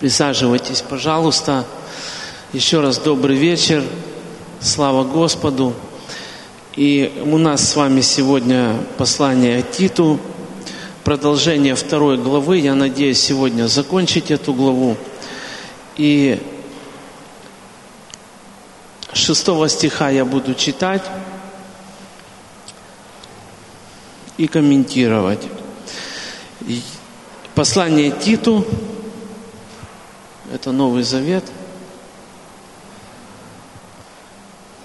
Присаживайтесь, пожалуйста. Еще раз добрый вечер. Слава Господу. И у нас с вами сегодня послание Титу, продолжение второй главы. Я надеюсь сегодня закончить эту главу. И шестого стиха я буду читать и комментировать. Послание Титу, это Новый Завет,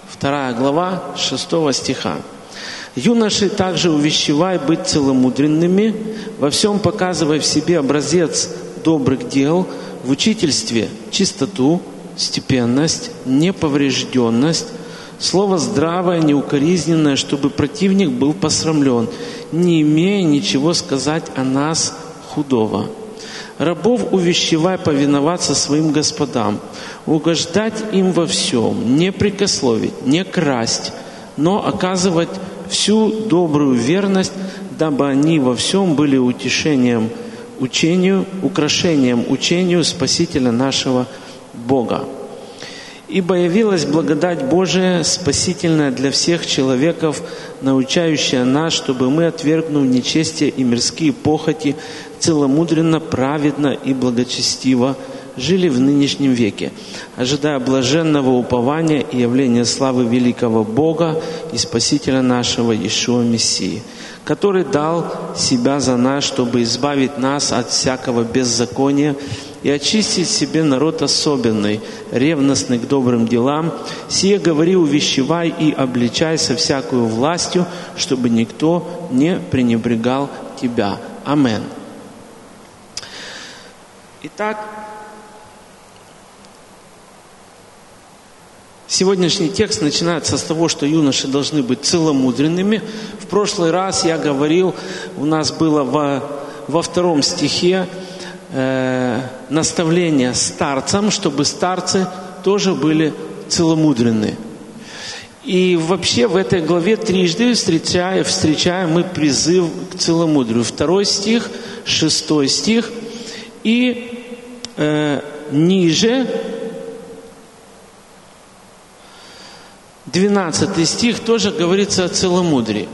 вторая глава, шестого стиха. Юноши также увещевай быть целомудренными, во всем показывая в себе образец добрых дел, в учительстве чистоту, степенность, неповрежденность, слово здравое, неукоризненное, чтобы противник был посрамлен, не имея ничего сказать о нас худого. Рабов увещевай повиноваться своим господам, угождать им во всем, не прикословить, не красть, но оказывать всю добрую верность, дабы они во всем были утешением учению, украшением учению Спасителя нашего Бога. Ибо явилась благодать Божия, спасительная для всех человеков, научающая нас, чтобы мы, отвергнув нечестие и мирские похоти, целомудренно, праведно и благочестиво жили в нынешнем веке, ожидая блаженного упования и явления славы великого Бога и Спасителя нашего Иешуа Мессии, который дал себя за нас, чтобы избавить нас от всякого беззакония и очистить себе народ особенный, ревностный к добрым делам, сие говори, увещевай и обличай со всякую властью, чтобы никто не пренебрегал тебя. Амен. Итак, Сегодняшний текст начинается с того, что юноши должны быть целомудренными. В прошлый раз я говорил, у нас было во, во втором стихе э, наставление старцам, чтобы старцы тоже были целомудренны. И вообще в этой главе трижды встречаем, встречаем мы призыв к целомудрию. Второй стих, шестой стих и э, ниже 12 стих тоже говорится о целомудрии.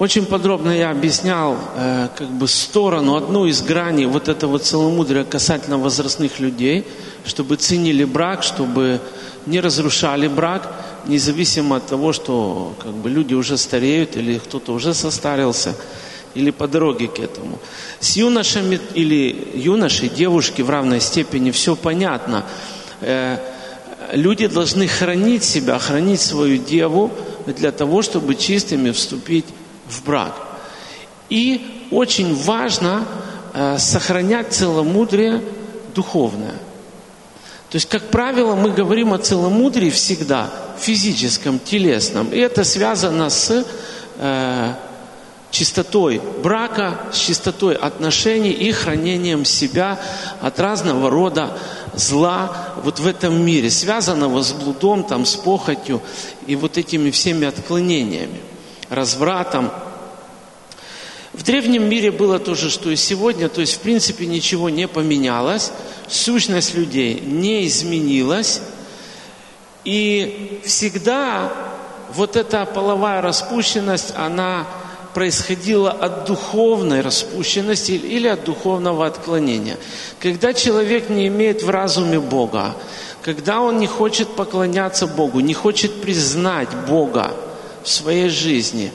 Очень подробно я объяснял э, как бы сторону, одну из граней вот этого целомудрия касательно возрастных людей, чтобы ценили брак, чтобы не разрушали брак, независимо от того, что как бы люди уже стареют или кто-то уже состарился, или по дороге к этому. С юношами или юношей, девушки в равной степени все понятно. Э, люди должны хранить себя, хранить свою деву для того, чтобы чистыми вступить в брак. И очень важно э, сохранять целомудрие духовное. То есть, как правило, мы говорим о целомудрии всегда, физическом, телесном. И это связано с э, чистотой брака, с чистотой отношений и хранением себя от разного рода зла вот в этом мире, связанного с блудом, там, с похотью и вот этими всеми отклонениями развратом. В древнем мире было то же, что и сегодня, то есть в принципе ничего не поменялось, сущность людей не изменилась, и всегда вот эта половая распущенность, она происходила от духовной распущенности или от духовного отклонения. Когда человек не имеет в разуме Бога, когда он не хочет поклоняться Богу, не хочет признать Бога, в своей жизни,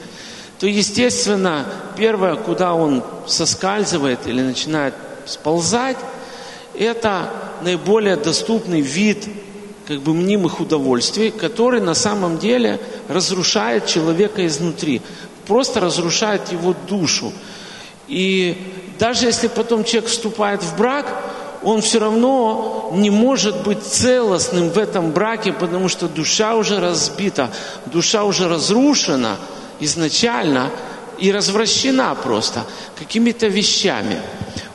то, естественно, первое, куда он соскальзывает или начинает сползать, это наиболее доступный вид как бы мнимых удовольствий, который на самом деле разрушает человека изнутри, просто разрушает его душу. И даже если потом человек вступает в брак, он все равно не может быть целостным в этом браке, потому что душа уже разбита, душа уже разрушена изначально и развращена просто какими-то вещами.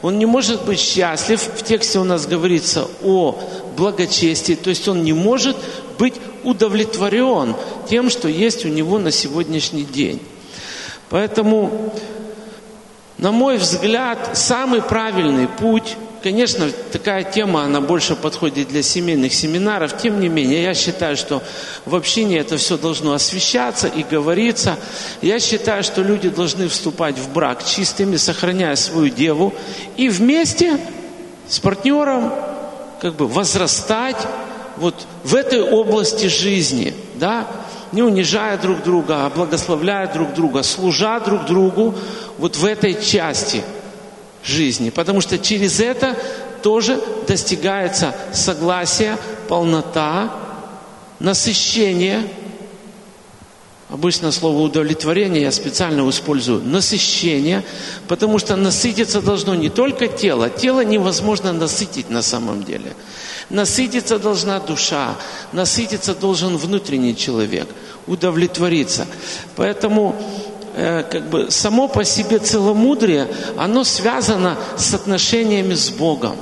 Он не может быть счастлив. В тексте у нас говорится о благочестии, то есть он не может быть удовлетворен тем, что есть у него на сегодняшний день. Поэтому На мой взгляд, самый правильный путь Конечно, такая тема, она больше подходит для семейных семинаров. Тем не менее, я считаю, что в общине это все должно освещаться и говориться. Я считаю, что люди должны вступать в брак чистыми, сохраняя свою деву, и вместе с партнером как бы возрастать вот в этой области жизни, да, не унижая друг друга, а благословляя друг друга, служа друг другу вот в этой части – жизни, потому что через это тоже достигается согласие, полнота, насыщение. Обычно слово удовлетворение я специально использую. Насыщение, потому что насытиться должно не только тело. Тело невозможно насытить на самом деле. Насытиться должна душа, насытиться должен внутренний человек, удовлетвориться. Поэтому как бы само по себе целомудрие, оно связано с отношениями с Богом.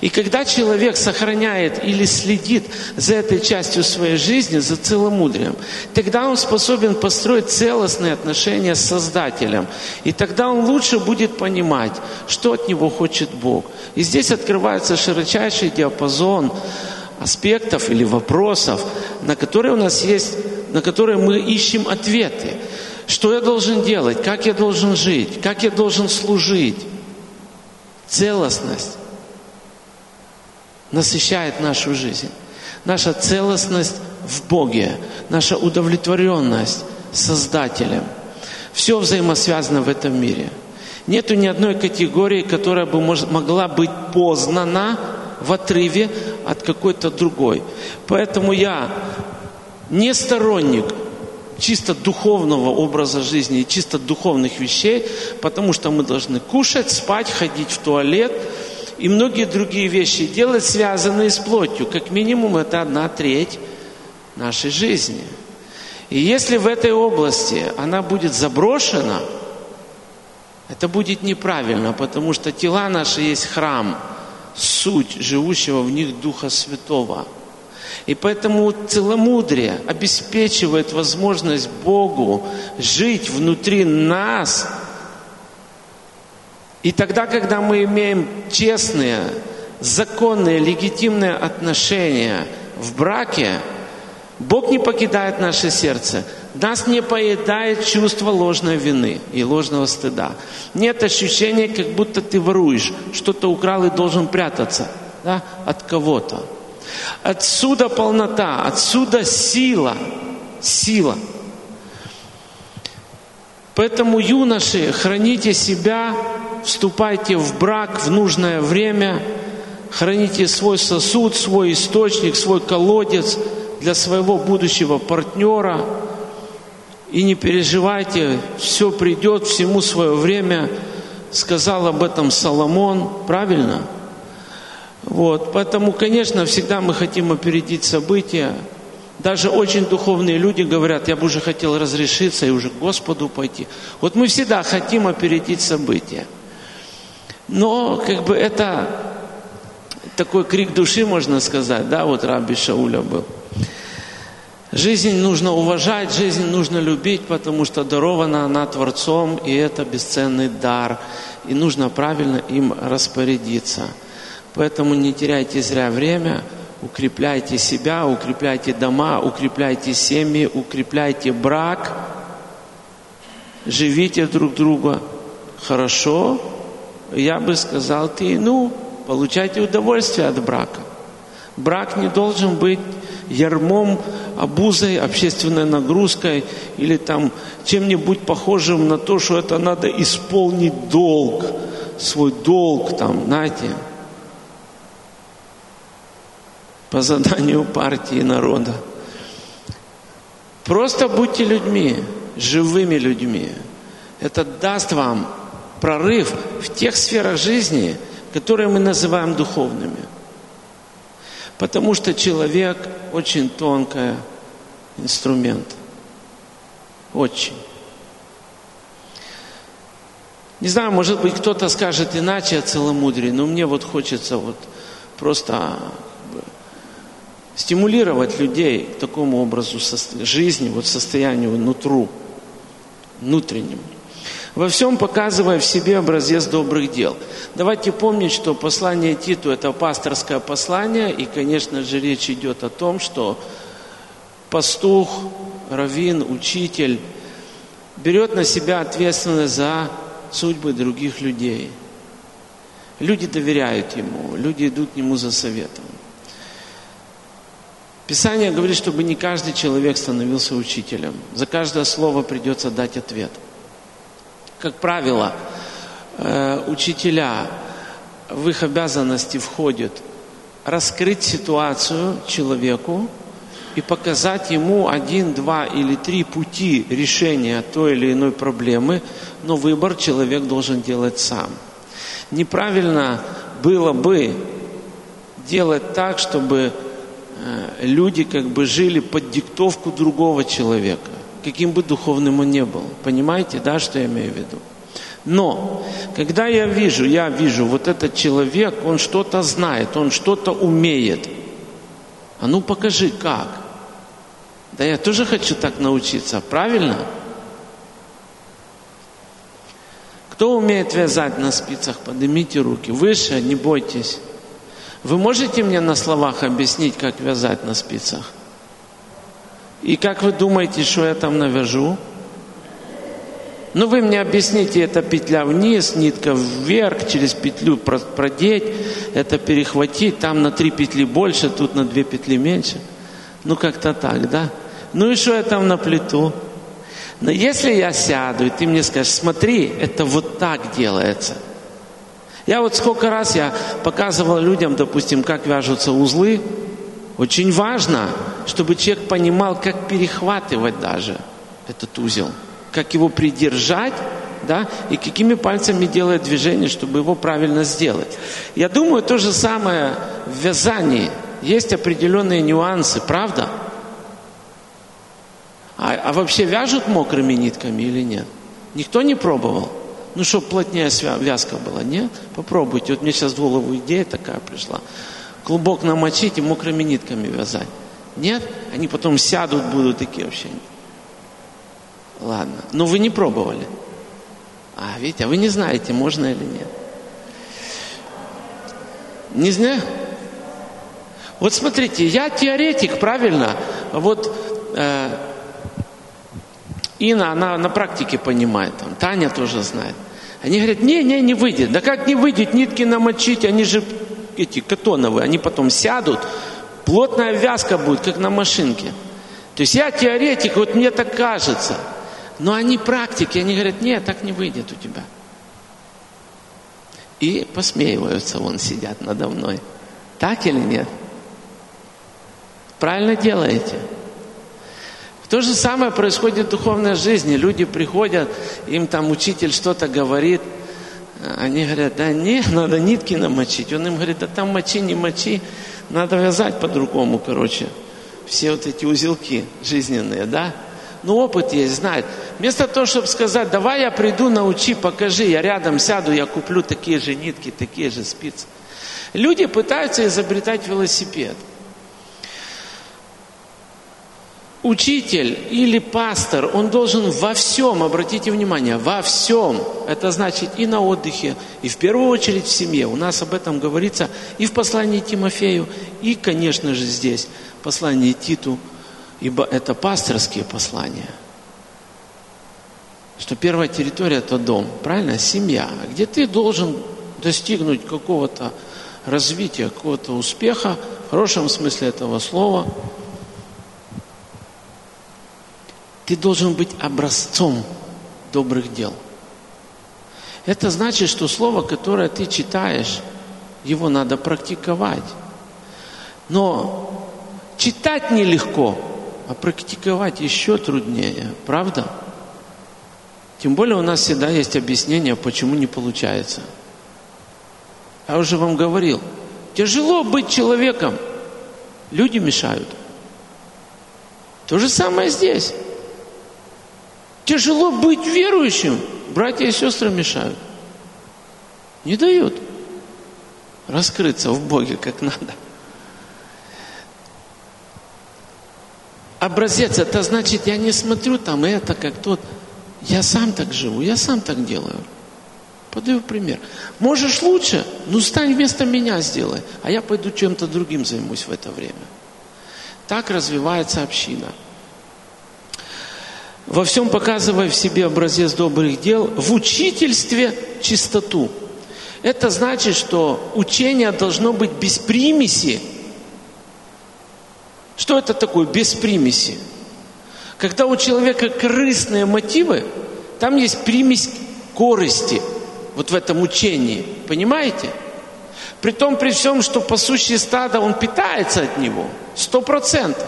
И когда человек сохраняет или следит за этой частью своей жизни, за целомудрием, тогда он способен построить целостные отношения с Создателем. И тогда он лучше будет понимать, что от него хочет Бог. И здесь открывается широчайший диапазон аспектов или вопросов, на которые у нас есть, на которые мы ищем ответы. Что я должен делать? Как я должен жить? Как я должен служить? Целостность насыщает нашу жизнь. Наша целостность в Боге, наша удовлетворенность Создателем. Все взаимосвязано в этом мире. Нету ни одной категории, которая бы могла быть познана в отрыве от какой-то другой. Поэтому я не сторонник чисто духовного образа жизни и чисто духовных вещей, потому что мы должны кушать, спать, ходить в туалет и многие другие вещи делать, связанные с плотью. Как минимум это одна треть нашей жизни. И если в этой области она будет заброшена, это будет неправильно, потому что тела наши есть храм, суть живущего в них Духа Святого – и поэтому целомудрие обеспечивает возможность Богу жить внутри нас. И тогда, когда мы имеем честные, законные, легитимные отношения в браке, Бог не покидает наше сердце. Нас не поедает чувство ложной вины и ложного стыда. Нет ощущения, как будто ты воруешь, что-то украл и должен прятаться да, от кого-то. Отсюда полнота, отсюда сила, сила. Поэтому, юноши, храните себя, вступайте в брак в нужное время, храните свой сосуд, свой источник, свой колодец для своего будущего партнера. И не переживайте, все придет, всему свое время. Сказал об этом Соломон, правильно? Вот, поэтому, конечно, всегда мы хотим опередить события. Даже очень духовные люди говорят, я бы уже хотел разрешиться и уже к Господу пойти. Вот мы всегда хотим опередить события. Но как бы это такой крик души, можно сказать, да, вот Раби Шауля был. Жизнь нужно уважать, жизнь нужно любить, потому что дарована она Творцом, и это бесценный дар. И нужно правильно им распорядиться – Поэтому не теряйте зря время, укрепляйте себя, укрепляйте дома, укрепляйте семьи, укрепляйте брак, живите друг друга хорошо. Я бы сказал, ты, ну, получайте удовольствие от брака. Брак не должен быть ярмом, обузой, общественной нагрузкой или там чем-нибудь похожим на то, что это надо исполнить долг, свой долг там, знаете по заданию партии народа. Просто будьте людьми, живыми людьми. Это даст вам прорыв в тех сферах жизни, которые мы называем духовными. Потому что человек очень тонкий инструмент. Очень. Не знаю, может быть, кто-то скажет иначе о целомудрии, но мне вот хочется вот просто стимулировать людей к такому образу жизни, вот состоянию нутру, внутреннему. во всем показывая в себе образец добрых дел. Давайте помнить, что послание Титу – это пасторское послание, и, конечно же, речь идет о том, что пастух, раввин, учитель берет на себя ответственность за судьбы других людей. Люди доверяют ему, люди идут к нему за советом. Писание говорит, чтобы не каждый человек становился учителем. За каждое слово придется дать ответ – как правило, э, учителя в их обязанности входят раскрыть ситуацию человеку и показать ему один, два или три пути решения той или иной проблемы, но выбор человек должен делать сам. Неправильно было бы делать так, чтобы люди как бы жили под диктовку другого человека каким бы духовным он ни был. Понимаете, да, что я имею в виду? Но, когда я вижу, я вижу, вот этот человек, он что-то знает, он что-то умеет. А ну покажи, как. Да я тоже хочу так научиться, правильно? Кто умеет вязать на спицах, поднимите руки. Выше, не бойтесь. Вы можете мне на словах объяснить, как вязать на спицах? И как вы думаете, что я там навяжу? Ну, вы мне объясните, это петля вниз, нитка вверх, через петлю продеть, это перехватить, там на три петли больше, тут на две петли меньше. Ну, как-то так, да? Ну и что я там на плиту? Но если я сяду, и ты мне скажешь, смотри, это вот так делается. Я вот сколько раз я показывал людям, допустим, как вяжутся узлы. Очень важно, чтобы человек понимал, как перехватывать даже этот узел, как его придержать, да, и какими пальцами делать движение, чтобы его правильно сделать. Я думаю, то же самое в вязании. Есть определенные нюансы, правда? А, а вообще вяжут мокрыми нитками или нет? Никто не пробовал? Ну, чтобы плотнее вязка была, нет? Попробуйте. Вот мне сейчас в голову идея такая пришла. Клубок намочить и мокрыми нитками вязать. Нет? Они потом сядут, будут такие вообще. Ладно. Но вы не пробовали. А, видите, а вы не знаете, можно или нет. Не знаю. Вот смотрите, я теоретик, правильно? Вот э, Инна, она на практике понимает, там, Таня тоже знает. Они говорят, не, не, не выйдет. Да как не выйдет, нитки намочить, они же эти катоновые, они потом сядут, Плотная вязка будет, как на машинке. То есть я теоретик, вот мне так кажется. Но они практики, они говорят, нет, так не выйдет у тебя. И посмеиваются, вон сидят надо мной. Так или нет? Правильно делаете. То же самое происходит в духовной жизни. Люди приходят, им там учитель что-то говорит, они говорят, да не, надо нитки намочить. Он им говорит, да там мочи, не мочи. Надо вязать по-другому, короче. Все вот эти узелки жизненные, да? Ну, опыт есть, знает. Вместо того, чтобы сказать, давай я приду, научи, покажи, я рядом сяду, я куплю такие же нитки, такие же спицы. Люди пытаются изобретать велосипед – учитель или пастор, он должен во всем, обратите внимание, во всем, это значит и на отдыхе, и в первую очередь в семье. У нас об этом говорится и в послании Тимофею, и, конечно же, здесь, послание Титу, ибо это пасторские послания. Что первая территория – это дом, правильно? Семья, где ты должен достигнуть какого-то развития, какого-то успеха, в хорошем смысле этого слова – Ты должен быть образцом добрых дел. Это значит, что слово, которое ты читаешь, его надо практиковать. Но читать нелегко, а практиковать еще труднее, правда? Тем более у нас всегда есть объяснение, почему не получается. Я уже вам говорил, тяжело быть человеком, люди мешают. То же самое здесь. Тяжело быть верующим. Братья и сестры мешают. Не дают раскрыться в Боге как надо. Образец, это значит, я не смотрю там это, как тот. Я сам так живу, я сам так делаю. Подаю пример. Можешь лучше? Ну, стань вместо меня, сделай. А я пойду чем-то другим займусь в это время. Так развивается община. Во всем показывая в себе образец добрых дел, в учительстве чистоту. Это значит, что учение должно быть без примеси. Что это такое без примеси? Когда у человека корыстные мотивы, там есть примесь корысти, вот в этом учении. Понимаете? При том, при всем, что пасущий стадо, он питается от него. Сто процентов.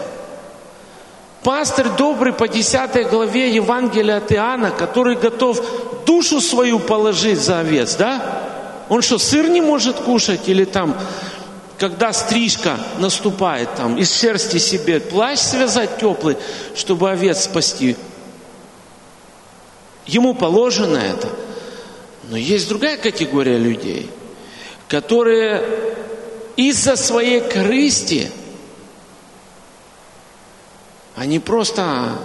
Пастырь добрый по 10 главе Евангелия от Иоанна, который готов душу свою положить за овец, да? Он что, сыр не может кушать или там когда стрижка наступает, там, из шерсти себе плащ связать теплый, чтобы овец спасти. Ему положено это. Но есть другая категория людей, которые из-за своей корысти, они просто,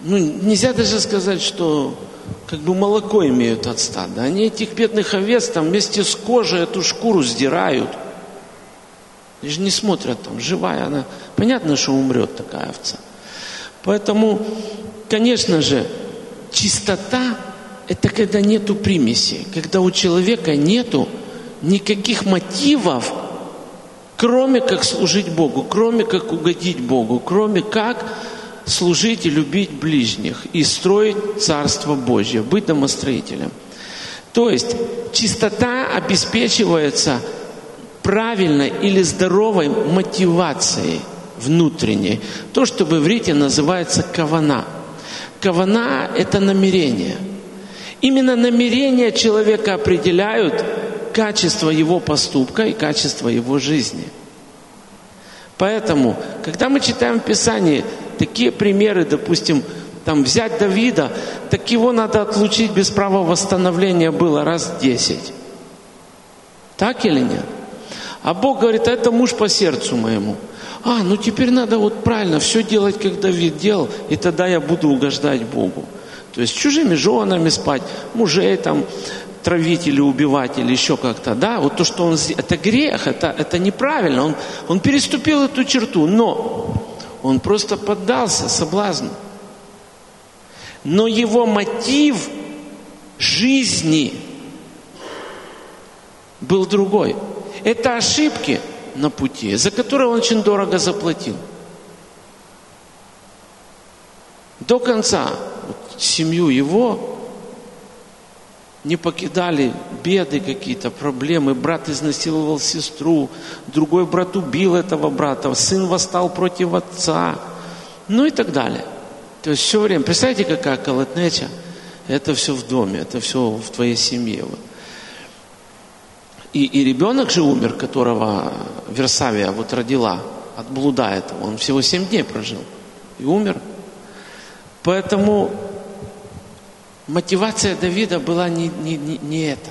ну, нельзя даже сказать, что как бы молоко имеют от стада. Они этих бедных овец там вместе с кожей эту шкуру сдирают – они же не смотрят там, живая она. Понятно, что умрет такая овца. Поэтому, конечно же, чистота – это когда нету примеси, когда у человека нету никаких мотивов, кроме как служить Богу, кроме как угодить Богу, кроме как служить и любить ближних и строить Царство Божье, быть домостроителем. То есть чистота обеспечивается – правильной или здоровой мотивацией внутренней. То, что в иврите называется кавана. Кавана – это намерение. Именно намерения человека определяют качество его поступка и качество его жизни. Поэтому, когда мы читаем в Писании такие примеры, допустим, там взять Давида, так его надо отлучить без права восстановления было раз десять. Так или нет? А Бог говорит, а это муж по сердцу моему. А, ну теперь надо вот правильно все делать, как Давид делал, и тогда я буду угождать Богу. То есть чужими женами спать, мужей там травить или убивать, или еще как-то, да, вот то, что он это грех, это, это неправильно, он, он переступил эту черту, но он просто поддался соблазну. Но его мотив жизни был другой – это ошибки на пути, за которые он очень дорого заплатил. До конца вот, семью его не покидали беды какие-то, проблемы. Брат изнасиловал сестру, другой брат убил этого брата, сын восстал против отца, ну и так далее. То есть все время, представьте, какая колотнеча, это все в доме, это все в твоей семье. И, и ребенок же умер, которого Версавия вот родила от блуда этого. Он всего семь дней прожил и умер. Поэтому мотивация Давида была не, не, не, не это.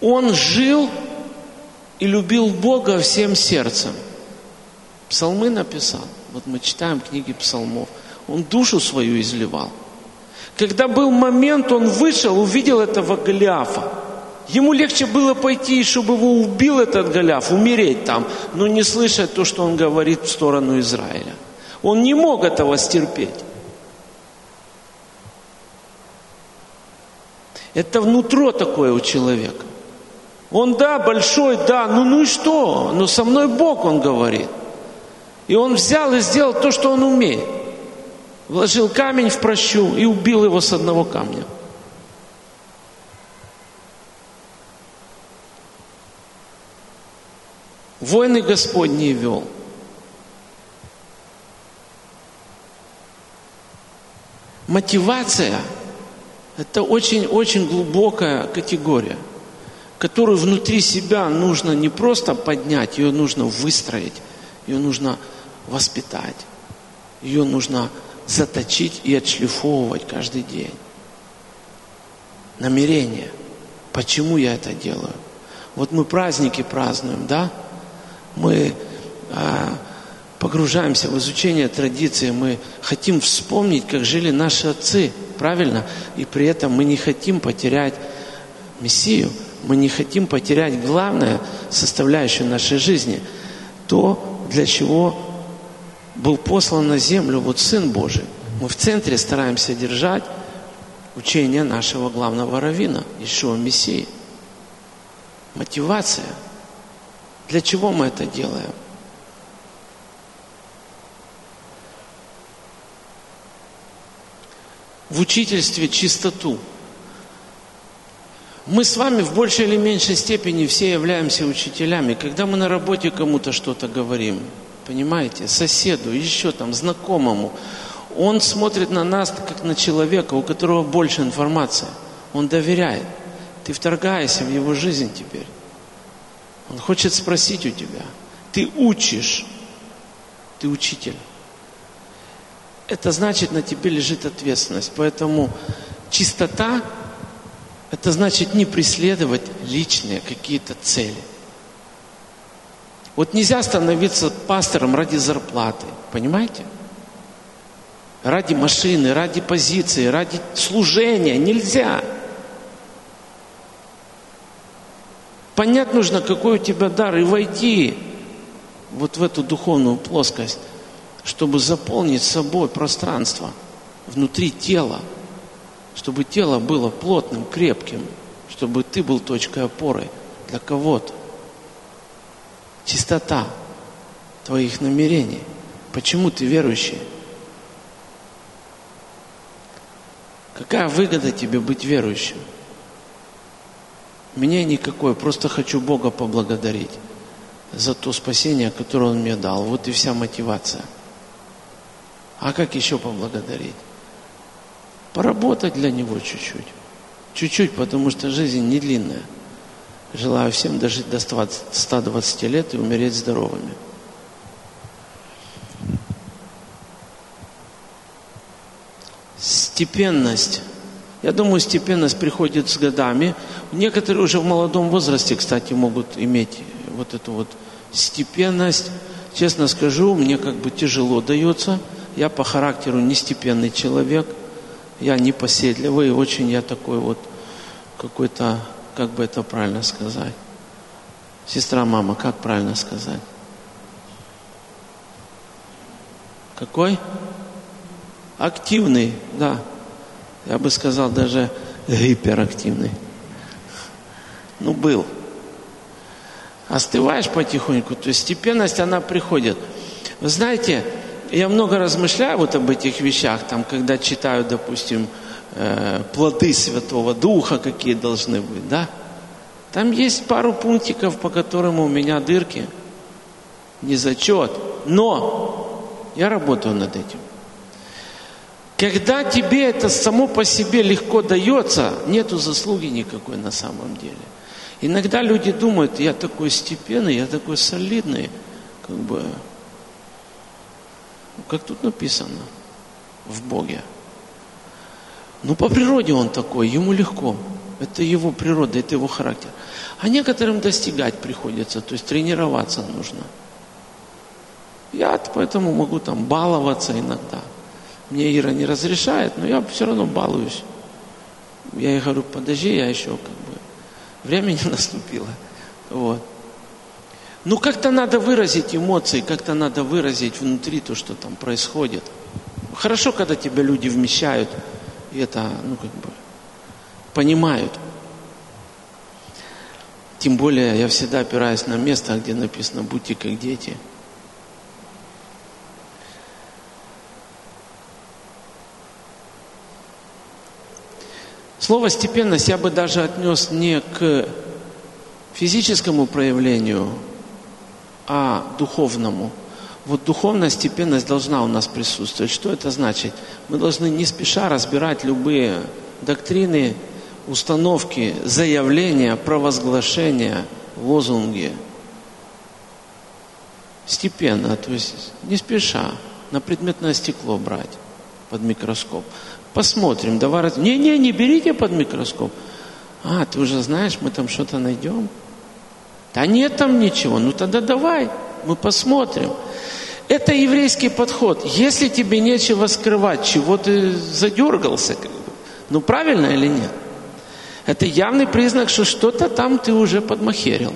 Он жил и любил Бога всем сердцем. Псалмы написал. Вот мы читаем книги псалмов. Он душу свою изливал. Когда был момент, он вышел, увидел этого Голиафа. Ему легче было пойти, чтобы его убил этот Голиаф, умереть там, но не слышать то, что он говорит в сторону Израиля. Он не мог этого стерпеть. Это внутро такое у человека. Он, да, большой, да, ну, ну и что? Но со мной Бог, он говорит. И он взял и сделал то, что он умеет. Вложил камень в прощу и убил его с одного камня. Войны Господние вел. Мотивация – это очень-очень глубокая категория, которую внутри себя нужно не просто поднять, ее нужно выстроить, ее нужно воспитать, ее нужно заточить и отшлифовывать каждый день. Намерение. Почему я это делаю? Вот мы праздники празднуем, да? мы а, погружаемся в изучение традиции, мы хотим вспомнить, как жили наши отцы, правильно? И при этом мы не хотим потерять Мессию, мы не хотим потерять главное составляющую нашей жизни, то, для чего был послан на землю вот Сын Божий. Мы в центре стараемся держать учение нашего главного равина, Ишуа Мессии. Мотивация. Для чего мы это делаем? В учительстве чистоту. Мы с вами в большей или меньшей степени все являемся учителями. Когда мы на работе кому-то что-то говорим, понимаете, соседу, еще там, знакомому, он смотрит на нас как на человека, у которого больше информации. Он доверяет. Ты вторгаешься в его жизнь теперь. Он хочет спросить у тебя. Ты учишь. Ты учитель. Это значит, на тебе лежит ответственность. Поэтому чистота – это значит не преследовать личные какие-то цели. Вот нельзя становиться пастором ради зарплаты. Понимаете? ради машины, ради позиции, ради служения. Нельзя. Понять нужно, какой у тебя дар, и войти вот в эту духовную плоскость, чтобы заполнить собой пространство внутри тела, чтобы тело было плотным, крепким, чтобы ты был точкой опоры для кого-то. Чистота твоих намерений. Почему ты верующий? Какая выгода тебе быть верующим? Мне никакой, просто хочу Бога поблагодарить за то спасение, которое Он мне дал. Вот и вся мотивация. А как еще поблагодарить? Поработать для Него чуть-чуть. Чуть-чуть, потому что жизнь не длинная. Желаю всем дожить до 120 лет и умереть здоровыми. Степенность. Я думаю, степенность приходит с годами. Некоторые уже в молодом возрасте, кстати, могут иметь вот эту вот степенность. Честно скажу, мне как бы тяжело дается. Я по характеру не степенный человек. Я непоседливый, очень я такой вот какой-то, как бы это правильно сказать. Сестра, мама, как правильно сказать? Какой? Активный, да. Я бы сказал, даже гиперактивный. Ну, был. Остываешь потихоньку, то есть степенность, она приходит. Вы знаете, я много размышляю вот об этих вещах, там, когда читаю, допустим, э, плоды Святого Духа, какие должны быть, да? Там есть пару пунктиков, по которым у меня дырки, не зачет, но я работаю над этим. Когда тебе это само по себе легко дается, нету заслуги никакой на самом деле. Иногда люди думают, я такой степенный, я такой солидный, как бы, как тут написано, в Боге. Ну, по природе он такой, ему легко. Это его природа, это его характер. А некоторым достигать приходится, то есть тренироваться нужно. Я поэтому могу там баловаться иногда. Мне Ира не разрешает, но я все равно балуюсь. Я ей говорю, подожди, я еще как бы... Время не наступило. Вот. Ну, как-то надо выразить эмоции, как-то надо выразить внутри то, что там происходит. Хорошо, когда тебя люди вмещают, и это, ну, как бы, понимают. Тем более, я всегда опираюсь на место, где написано «будьте как дети». Слово степенность я бы даже отнес не к физическому проявлению, а духовному. Вот духовная степенность должна у нас присутствовать. Что это значит? Мы должны не спеша разбирать любые доктрины, установки, заявления, провозглашения, лозунги. Степенно, то есть не спеша, на предметное стекло брать под микроскоп. Посмотрим, давай. Не-не, не берите под микроскоп. А, ты уже знаешь, мы там что-то найдем. Да нет там ничего, ну тогда давай, мы посмотрим. Это еврейский подход. Если тебе нечего скрывать, чего ты задергался, как бы, Ну правильно или нет? Это явный признак, что что-то там ты уже подмахерил.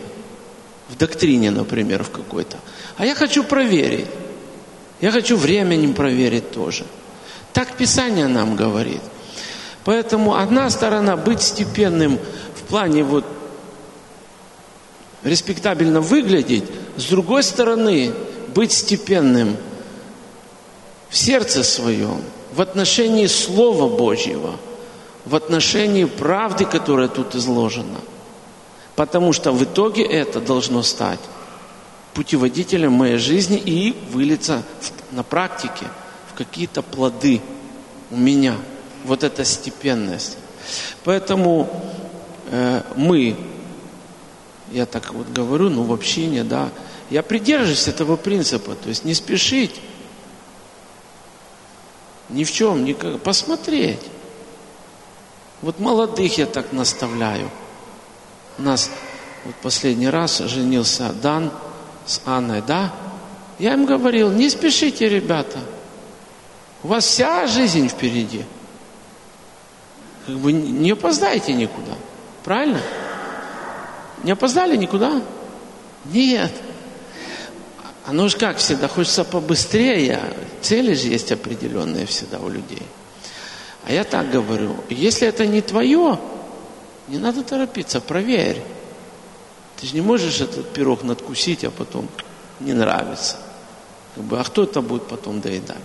В доктрине, например, в какой-то. А я хочу проверить. Я хочу временем проверить тоже. Так Писание нам говорит. Поэтому одна сторона быть степенным в плане вот респектабельно выглядеть, с другой стороны быть степенным в сердце своем, в отношении Слова Божьего, в отношении правды, которая тут изложена. Потому что в итоге это должно стать путеводителем моей жизни и вылиться на практике в какие-то плоды у меня. Вот эта степенность. Поэтому э, мы, я так вот говорю, ну в общине, да, я придерживаюсь этого принципа, то есть не спешить, ни в чем, никак, посмотреть. Вот молодых я так наставляю. У нас вот последний раз женился Дан с Анной, да? Я им говорил, не спешите, ребята. У вас вся жизнь впереди. Как бы не опоздайте никуда. Правильно? Не опоздали никуда? Нет. Оно же как всегда, хочется побыстрее. Цели же есть определенные всегда у людей. А я так говорю, если это не твое, не надо торопиться, проверь. Ты же не можешь этот пирог надкусить, а потом не нравится. Как бы, а кто это будет потом доедать?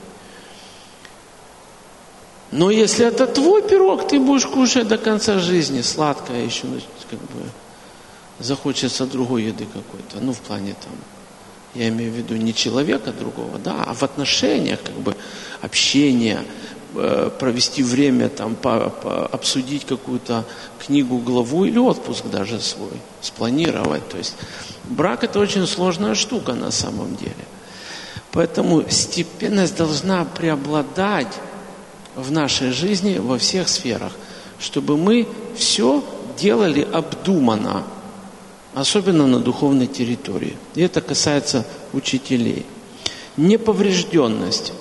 Но если это твой пирог, ты будешь кушать до конца жизни, сладкое еще, как бы, захочется другой еды какой-то, ну, в плане там, я имею в виду не человека другого, да, а в отношениях, как бы, общения, э, провести время, там, по, по, обсудить какую-то книгу, главу или отпуск даже свой, спланировать. То есть брак это очень сложная штука на самом деле. Поэтому степенность должна преобладать в нашей жизни во всех сферах, чтобы мы все делали обдуманно, особенно на духовной территории. И это касается учителей. Неповрежденность,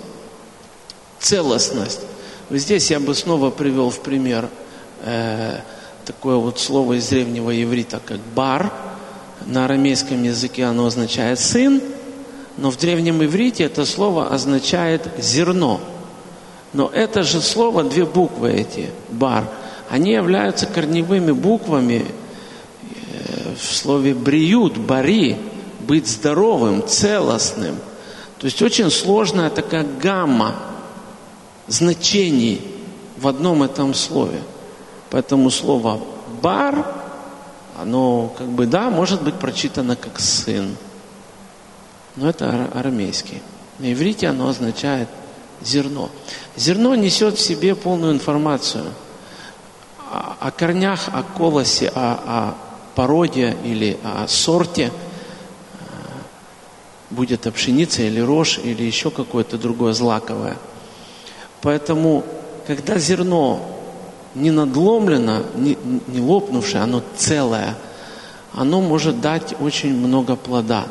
целостность. Здесь я бы снова привел в пример э, такое вот слово из древнего еврита, как бар. На арамейском языке оно означает сын, но в древнем иврите это слово означает зерно – но это же слово, две буквы эти, бар, они являются корневыми буквами в слове бриют, бари, быть здоровым, целостным. То есть очень сложная такая гамма значений в одном этом слове. Поэтому слово бар, оно как бы, да, может быть прочитано как сын. Но это арамейский. На иврите оно означает зерно. Зерно несет в себе полную информацию о, корнях, о колосе, о, о породе или о сорте, будет это пшеница или рожь, или еще какое-то другое злаковое. Поэтому, когда зерно не надломлено, не, не лопнувшее, оно целое, оно может дать очень много плода.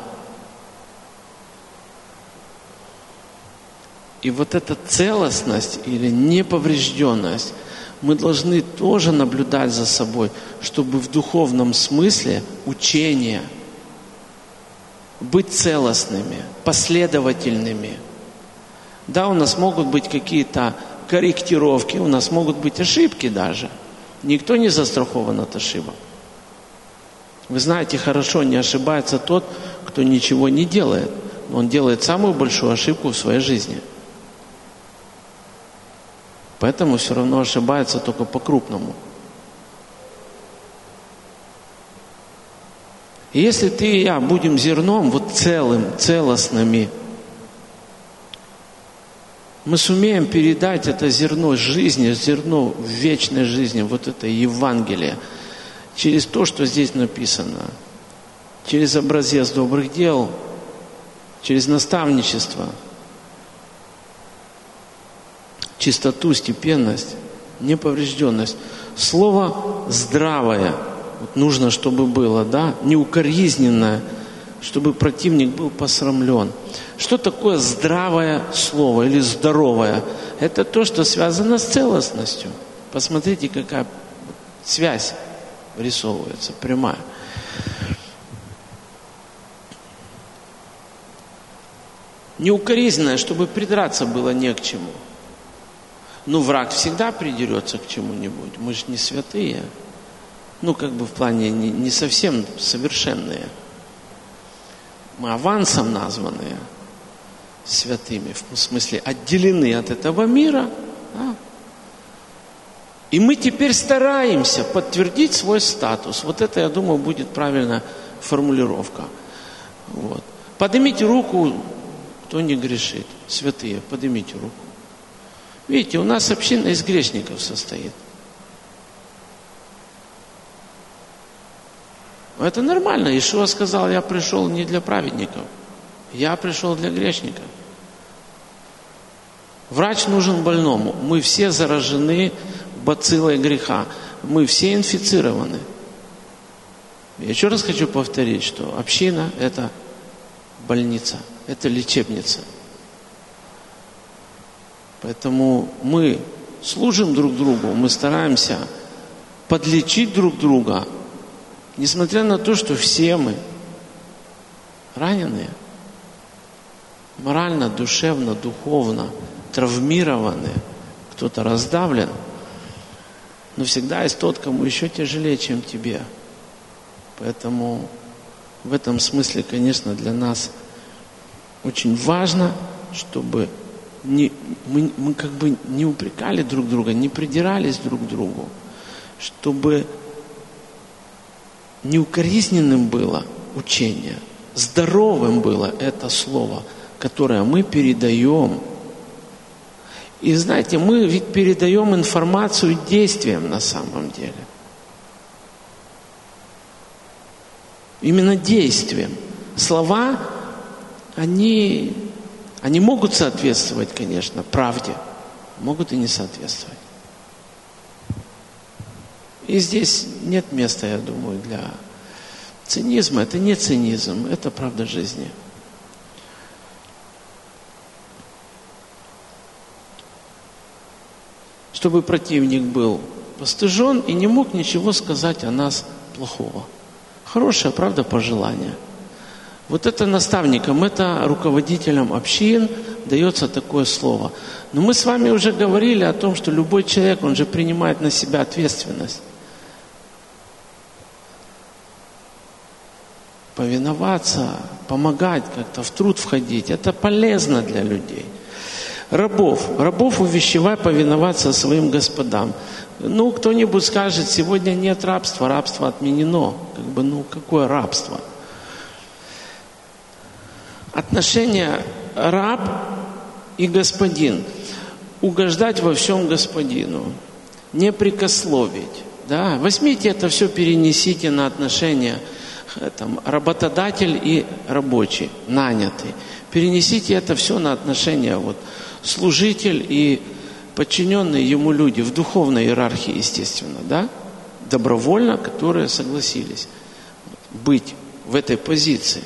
И вот эта целостность или неповрежденность, мы должны тоже наблюдать за собой, чтобы в духовном смысле учения быть целостными, последовательными. Да, у нас могут быть какие-то корректировки, у нас могут быть ошибки даже. Никто не застрахован от ошибок. Вы знаете, хорошо не ошибается тот, кто ничего не делает. Он делает самую большую ошибку в своей жизни – Поэтому все равно ошибается только по-крупному. И если ты и я будем зерном, вот целым, целостными, мы сумеем передать это зерно жизни, зерно вечной жизни, вот это Евангелие, через то, что здесь написано, через образец добрых дел, через наставничество – чистоту, степенность, неповрежденность. Слово здравое вот нужно, чтобы было, да, неукоризненное, чтобы противник был посрамлен. Что такое здравое слово или здоровое? Это то, что связано с целостностью. Посмотрите, какая связь вырисовывается, прямая. Неукоризненная, чтобы придраться было не к чему. Ну, враг всегда придерется к чему-нибудь. Мы же не святые. Ну, как бы в плане не, не совсем совершенные. Мы авансом названные святыми, в смысле отделены от этого мира. Да? И мы теперь стараемся подтвердить свой статус. Вот это, я думаю, будет правильная формулировка. Вот. Поднимите руку, кто не грешит. Святые, поднимите руку. Видите, у нас община из грешников состоит. Это нормально. Ишуа сказал, я пришел не для праведников. Я пришел для грешников. Врач нужен больному. Мы все заражены бациллой греха. Мы все инфицированы. Я еще раз хочу повторить, что община – это больница, это лечебница – Поэтому мы служим друг другу, мы стараемся подлечить друг друга, несмотря на то, что все мы раненые, морально, душевно, духовно, травмированы, кто-то раздавлен, но всегда есть тот, кому еще тяжелее, чем тебе. Поэтому в этом смысле, конечно, для нас очень важно, чтобы не, мы, мы как бы не упрекали друг друга, не придирались друг к другу, чтобы неукоризненным было учение, здоровым было это слово, которое мы передаем. И знаете, мы ведь передаем информацию действием на самом деле. Именно действием. Слова, они они могут соответствовать, конечно, правде, могут и не соответствовать. И здесь нет места, я думаю, для цинизма. Это не цинизм, это правда жизни. Чтобы противник был постыжен и не мог ничего сказать о нас плохого. Хорошее, правда, пожелание – вот это наставникам, это руководителям общин дается такое слово. Но мы с вами уже говорили о том, что любой человек, он же принимает на себя ответственность. Повиноваться, помогать как-то, в труд входить, это полезно для людей. Рабов. Рабов увещевай повиноваться своим господам. Ну, кто-нибудь скажет, сегодня нет рабства, рабство отменено. Как бы, ну, какое рабство? Отношение раб и господин. Угождать во всем господину. Не прикословить. Да? Возьмите это все, перенесите на отношения э, там, работодатель и рабочий, нанятый. Перенесите это все на отношения вот, служитель и подчиненные ему люди в духовной иерархии, естественно, да? добровольно, которые согласились быть в этой позиции.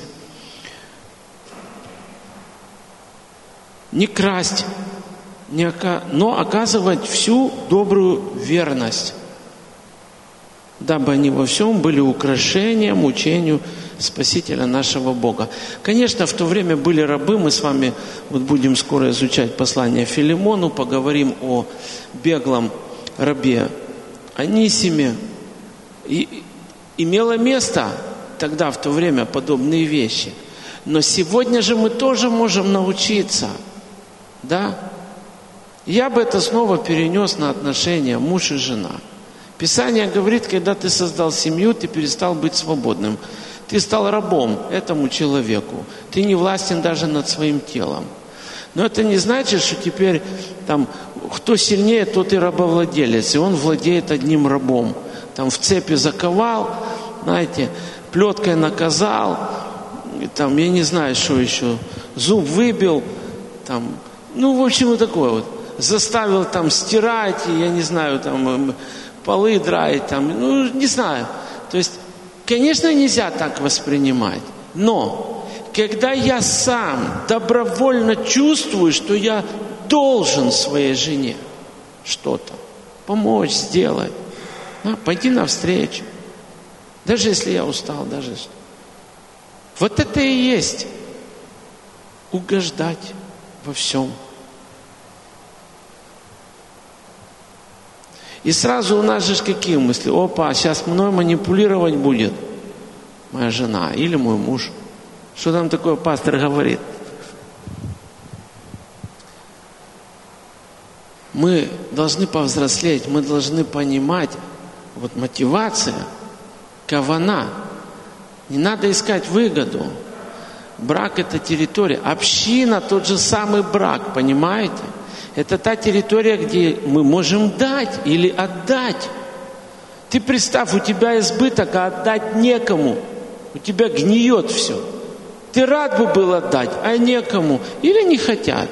Не красть, не ока... но оказывать всю добрую верность, дабы они во всем были украшением учению Спасителя нашего Бога. Конечно, в то время были рабы, мы с вами вот будем скоро изучать послание Филимону, поговорим о беглом рабе Анисиме. И имело место тогда, в то время, подобные вещи. Но сегодня же мы тоже можем научиться – да? Я бы это снова перенес на отношения муж и жена. Писание говорит, когда ты создал семью, ты перестал быть свободным. Ты стал рабом этому человеку. Ты не властен даже над своим телом. Но это не значит, что теперь там кто сильнее, тот и рабовладелец. И он владеет одним рабом. Там в цепи заковал, знаете, плеткой наказал, там, я не знаю, что еще, зуб выбил, там, ну, в общем, вот такое вот. Заставил там стирать, я не знаю, там эм, полы драить, там, ну, не знаю. То есть, конечно, нельзя так воспринимать. Но, когда я сам добровольно чувствую, что я должен своей жене что-то, помочь, сделать. Да, пойти навстречу. Даже если я устал, даже если... Вот это и есть угождать во всем. И сразу у нас же какие мысли? Опа, сейчас мной манипулировать будет моя жена или мой муж. Что там такое пастор говорит? Мы должны повзрослеть, мы должны понимать, вот мотивация, кавана. Не надо искать выгоду. Брак – это территория. Община – тот же самый брак, понимаете? Это та территория, где мы можем дать или отдать. Ты представь, у тебя избыток, а отдать некому. У тебя гниет все. Ты рад бы был отдать, а некому. Или не хотят.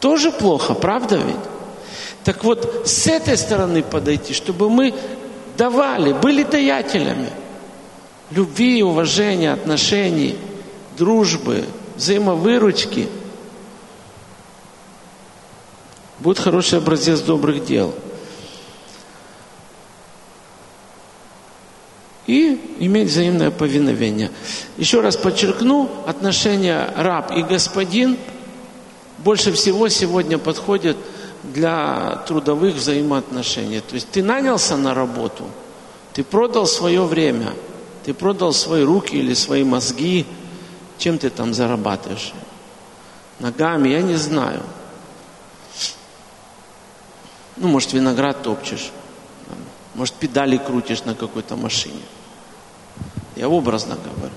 Тоже плохо, правда ведь? Так вот, с этой стороны подойти, чтобы мы давали, были даятелями любви, уважения, отношений, дружбы, взаимовыручки. Будет хороший образец добрых дел. И иметь взаимное повиновение. Еще раз подчеркну, отношения раб и господин больше всего сегодня подходят для трудовых взаимоотношений. То есть ты нанялся на работу, ты продал свое время, ты продал свои руки или свои мозги, чем ты там зарабатываешь? Ногами, я не знаю. Ну, может, виноград топчешь, может, педали крутишь на какой-то машине. Я образно говорю.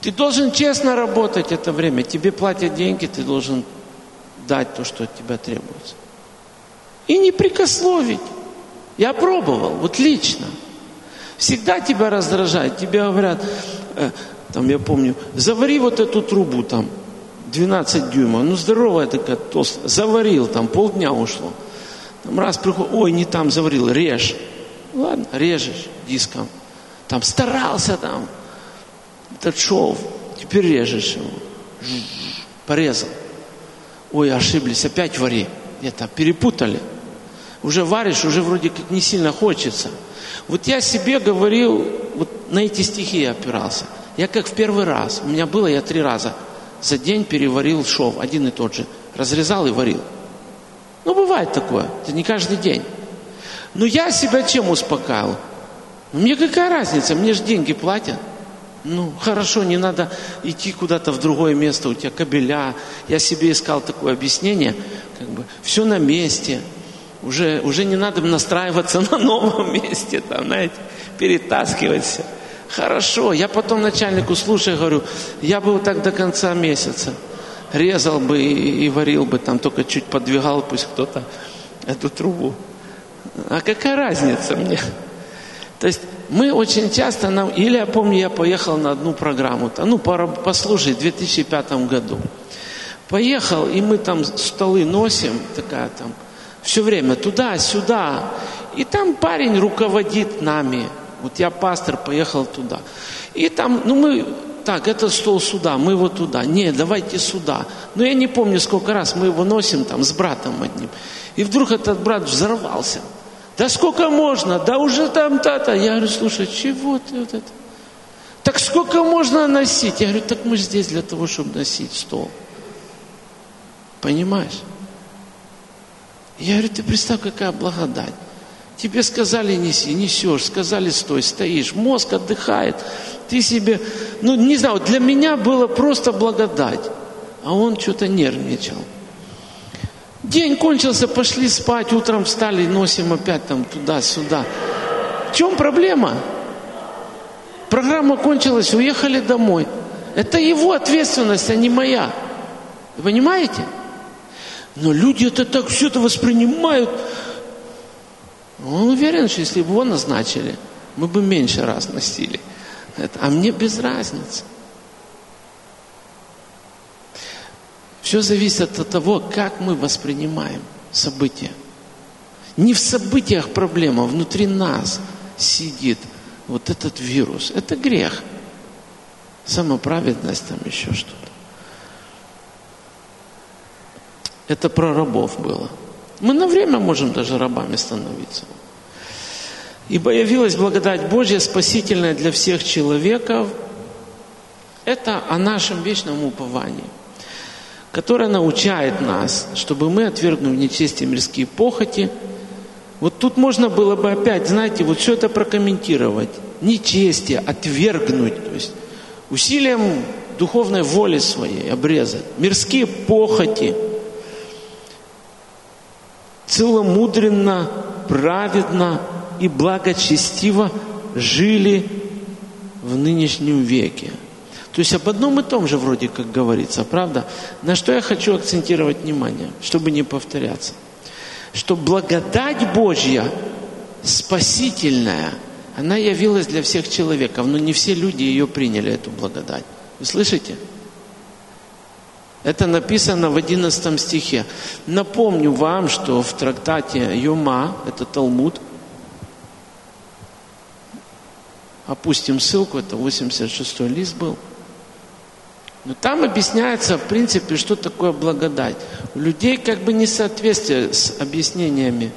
Ты должен честно работать это время. Тебе платят деньги, ты должен дать то, что от тебя требуется. И не прикословить. Я пробовал, вот лично. Всегда тебя раздражает. Тебе говорят, э, там я помню, завари вот эту трубу там, 12 дюймов, ну здоровая такая толстая, заварил там, полдня ушло. Там раз приходит, ой, не там заварил, режь. Ладно, режешь диском. Там старался там, этот шов, теперь режешь его. Порезал. Ой, ошиблись, опять вари. Это, перепутали. Уже варишь, уже вроде как не сильно хочется. Вот я себе говорил, вот на эти стихи я опирался. Я как в первый раз. У меня было, я три раза за день переварил шов, один и тот же. Разрезал и варил. Ну, бывает такое. Это не каждый день. Но я себя чем успокаивал? Мне какая разница? Мне же деньги платят. Ну, хорошо, не надо идти куда-то в другое место, у тебя кабеля. Я себе искал такое объяснение, как бы, все на месте. Уже, уже не надо настраиваться на новом месте, там, знаете, перетаскивать все. Хорошо, я потом начальнику, слушай, говорю, я был так до конца месяца. Резал бы и, и варил бы, там только чуть подвигал, пусть кто-то эту трубу. А какая разница мне? То есть мы очень часто нам, или я помню, я поехал на одну программу, ну, послушай, в 2005 году. Поехал, и мы там столы носим, такая там, все время туда-сюда. И там парень руководит нами. Вот я пастор, поехал туда. И там, ну мы, так, это стол сюда, мы его туда. Не, давайте сюда. Но я не помню, сколько раз мы его носим там с братом одним. И вдруг этот брат взорвался. Да сколько можно? Да уже там та-то. Я говорю, слушай, чего ты вот это? Так сколько можно носить? Я говорю, так мы здесь для того, чтобы носить стол. Понимаешь? Я говорю, ты представь, какая благодать. Тебе сказали неси, несешь, сказали стой, стоишь, мозг отдыхает. Ты себе, ну не знаю, для меня было просто благодать. А он что-то нервничал. День кончился, пошли спать, утром встали, носим опять там туда-сюда. В чем проблема? Программа кончилась, уехали домой. Это его ответственность, а не моя. Вы понимаете? Но люди это так все это воспринимают. Он уверен, что если бы его назначили, мы бы меньше раз носили. А мне без разницы. Все зависит от того, как мы воспринимаем события. Не в событиях проблема, внутри нас сидит вот этот вирус. Это грех. Самоправедность, там еще что-то. Это про рабов было. Мы на время можем даже рабами становиться. Ибо явилась благодать Божья, спасительная для всех человеков. Это о нашем вечном уповании, которое научает нас, чтобы мы, отвергнув нечестие мирские похоти, вот тут можно было бы опять, знаете, вот все это прокомментировать. Нечестие, отвергнуть, то есть усилием духовной воли своей обрезать. Мирские похоти, целомудренно, праведно и благочестиво жили в нынешнем веке. То есть об одном и том же вроде как говорится, правда? На что я хочу акцентировать внимание, чтобы не повторяться. Что благодать Божья, спасительная, она явилась для всех человеков, но не все люди ее приняли, эту благодать. Вы слышите? Это написано в 11 стихе. Напомню вам, что в трактате Юма, это Талмуд, опустим ссылку, это 86 лист был. Но там объясняется, в принципе, что такое благодать. У людей как бы несоответствие с объяснениями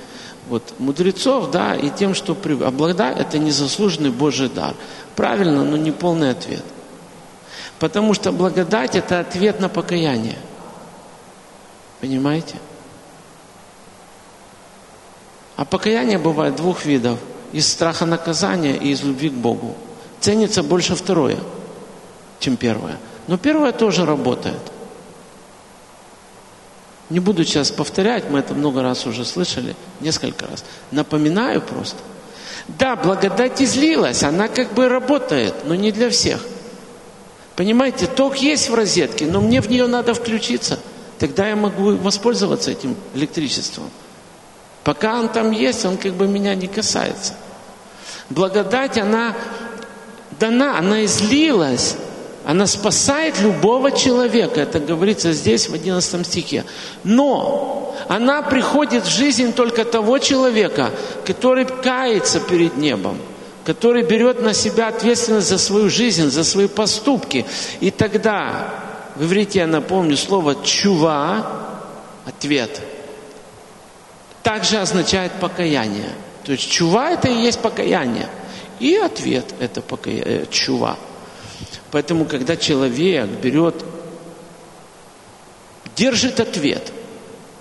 вот, мудрецов, да, и тем, что при... А благодать – это незаслуженный Божий дар. Правильно, но не полный ответ. Потому что благодать – это ответ на покаяние. Понимаете? А покаяние бывает двух видов – из страха наказания и из любви к Богу. Ценится больше второе, чем первое. Но первое тоже работает. Не буду сейчас повторять, мы это много раз уже слышали, несколько раз. Напоминаю просто. Да, благодать излилась, она как бы работает, но не для всех. Понимаете, ток есть в розетке, но мне в нее надо включиться. Тогда я могу воспользоваться этим электричеством. Пока он там есть, он как бы меня не касается. Благодать, она дана, она излилась. Она спасает любого человека. Это говорится здесь в 11 стихе. Но она приходит в жизнь только того человека, который кается перед небом, который берет на себя ответственность за свою жизнь, за свои поступки. И тогда, в иврите я напомню слово «чува» – ответ – также означает покаяние. То есть чува это и есть покаяние. И ответ это покаяние, э, чува. Поэтому, когда человек берет, держит ответ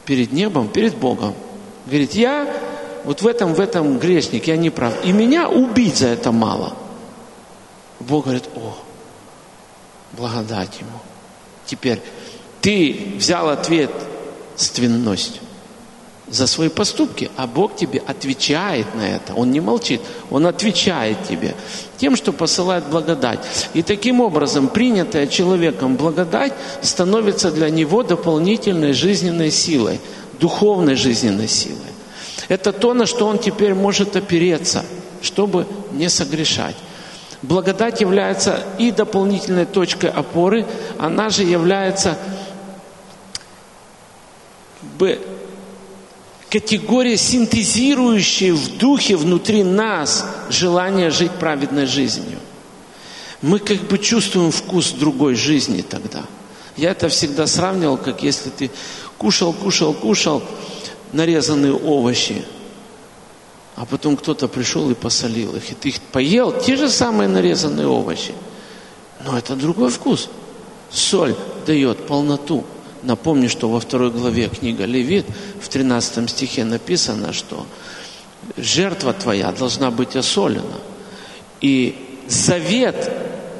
перед небом, перед Богом, говорит, я вот в этом, в этом грешник, я не прав. И меня убить за это мало. Бог говорит, о, благодать ему. Теперь ты взял ответственность за свои поступки, а Бог тебе отвечает на это. Он не молчит, Он отвечает тебе тем, что посылает благодать. И таким образом принятая человеком благодать становится для него дополнительной жизненной силой, духовной жизненной силой. Это то, на что он теперь может опереться, чтобы не согрешать. Благодать является и дополнительной точкой опоры, она же является бы категория, синтезирующая в духе внутри нас желание жить праведной жизнью. Мы как бы чувствуем вкус другой жизни тогда. Я это всегда сравнивал, как если ты кушал, кушал, кушал нарезанные овощи, а потом кто-то пришел и посолил их, и ты их поел, те же самые нарезанные овощи. Но это другой вкус. Соль дает полноту. Напомню, что во второй главе книга Левит в 13 стихе написано, что жертва твоя должна быть осолена. И завет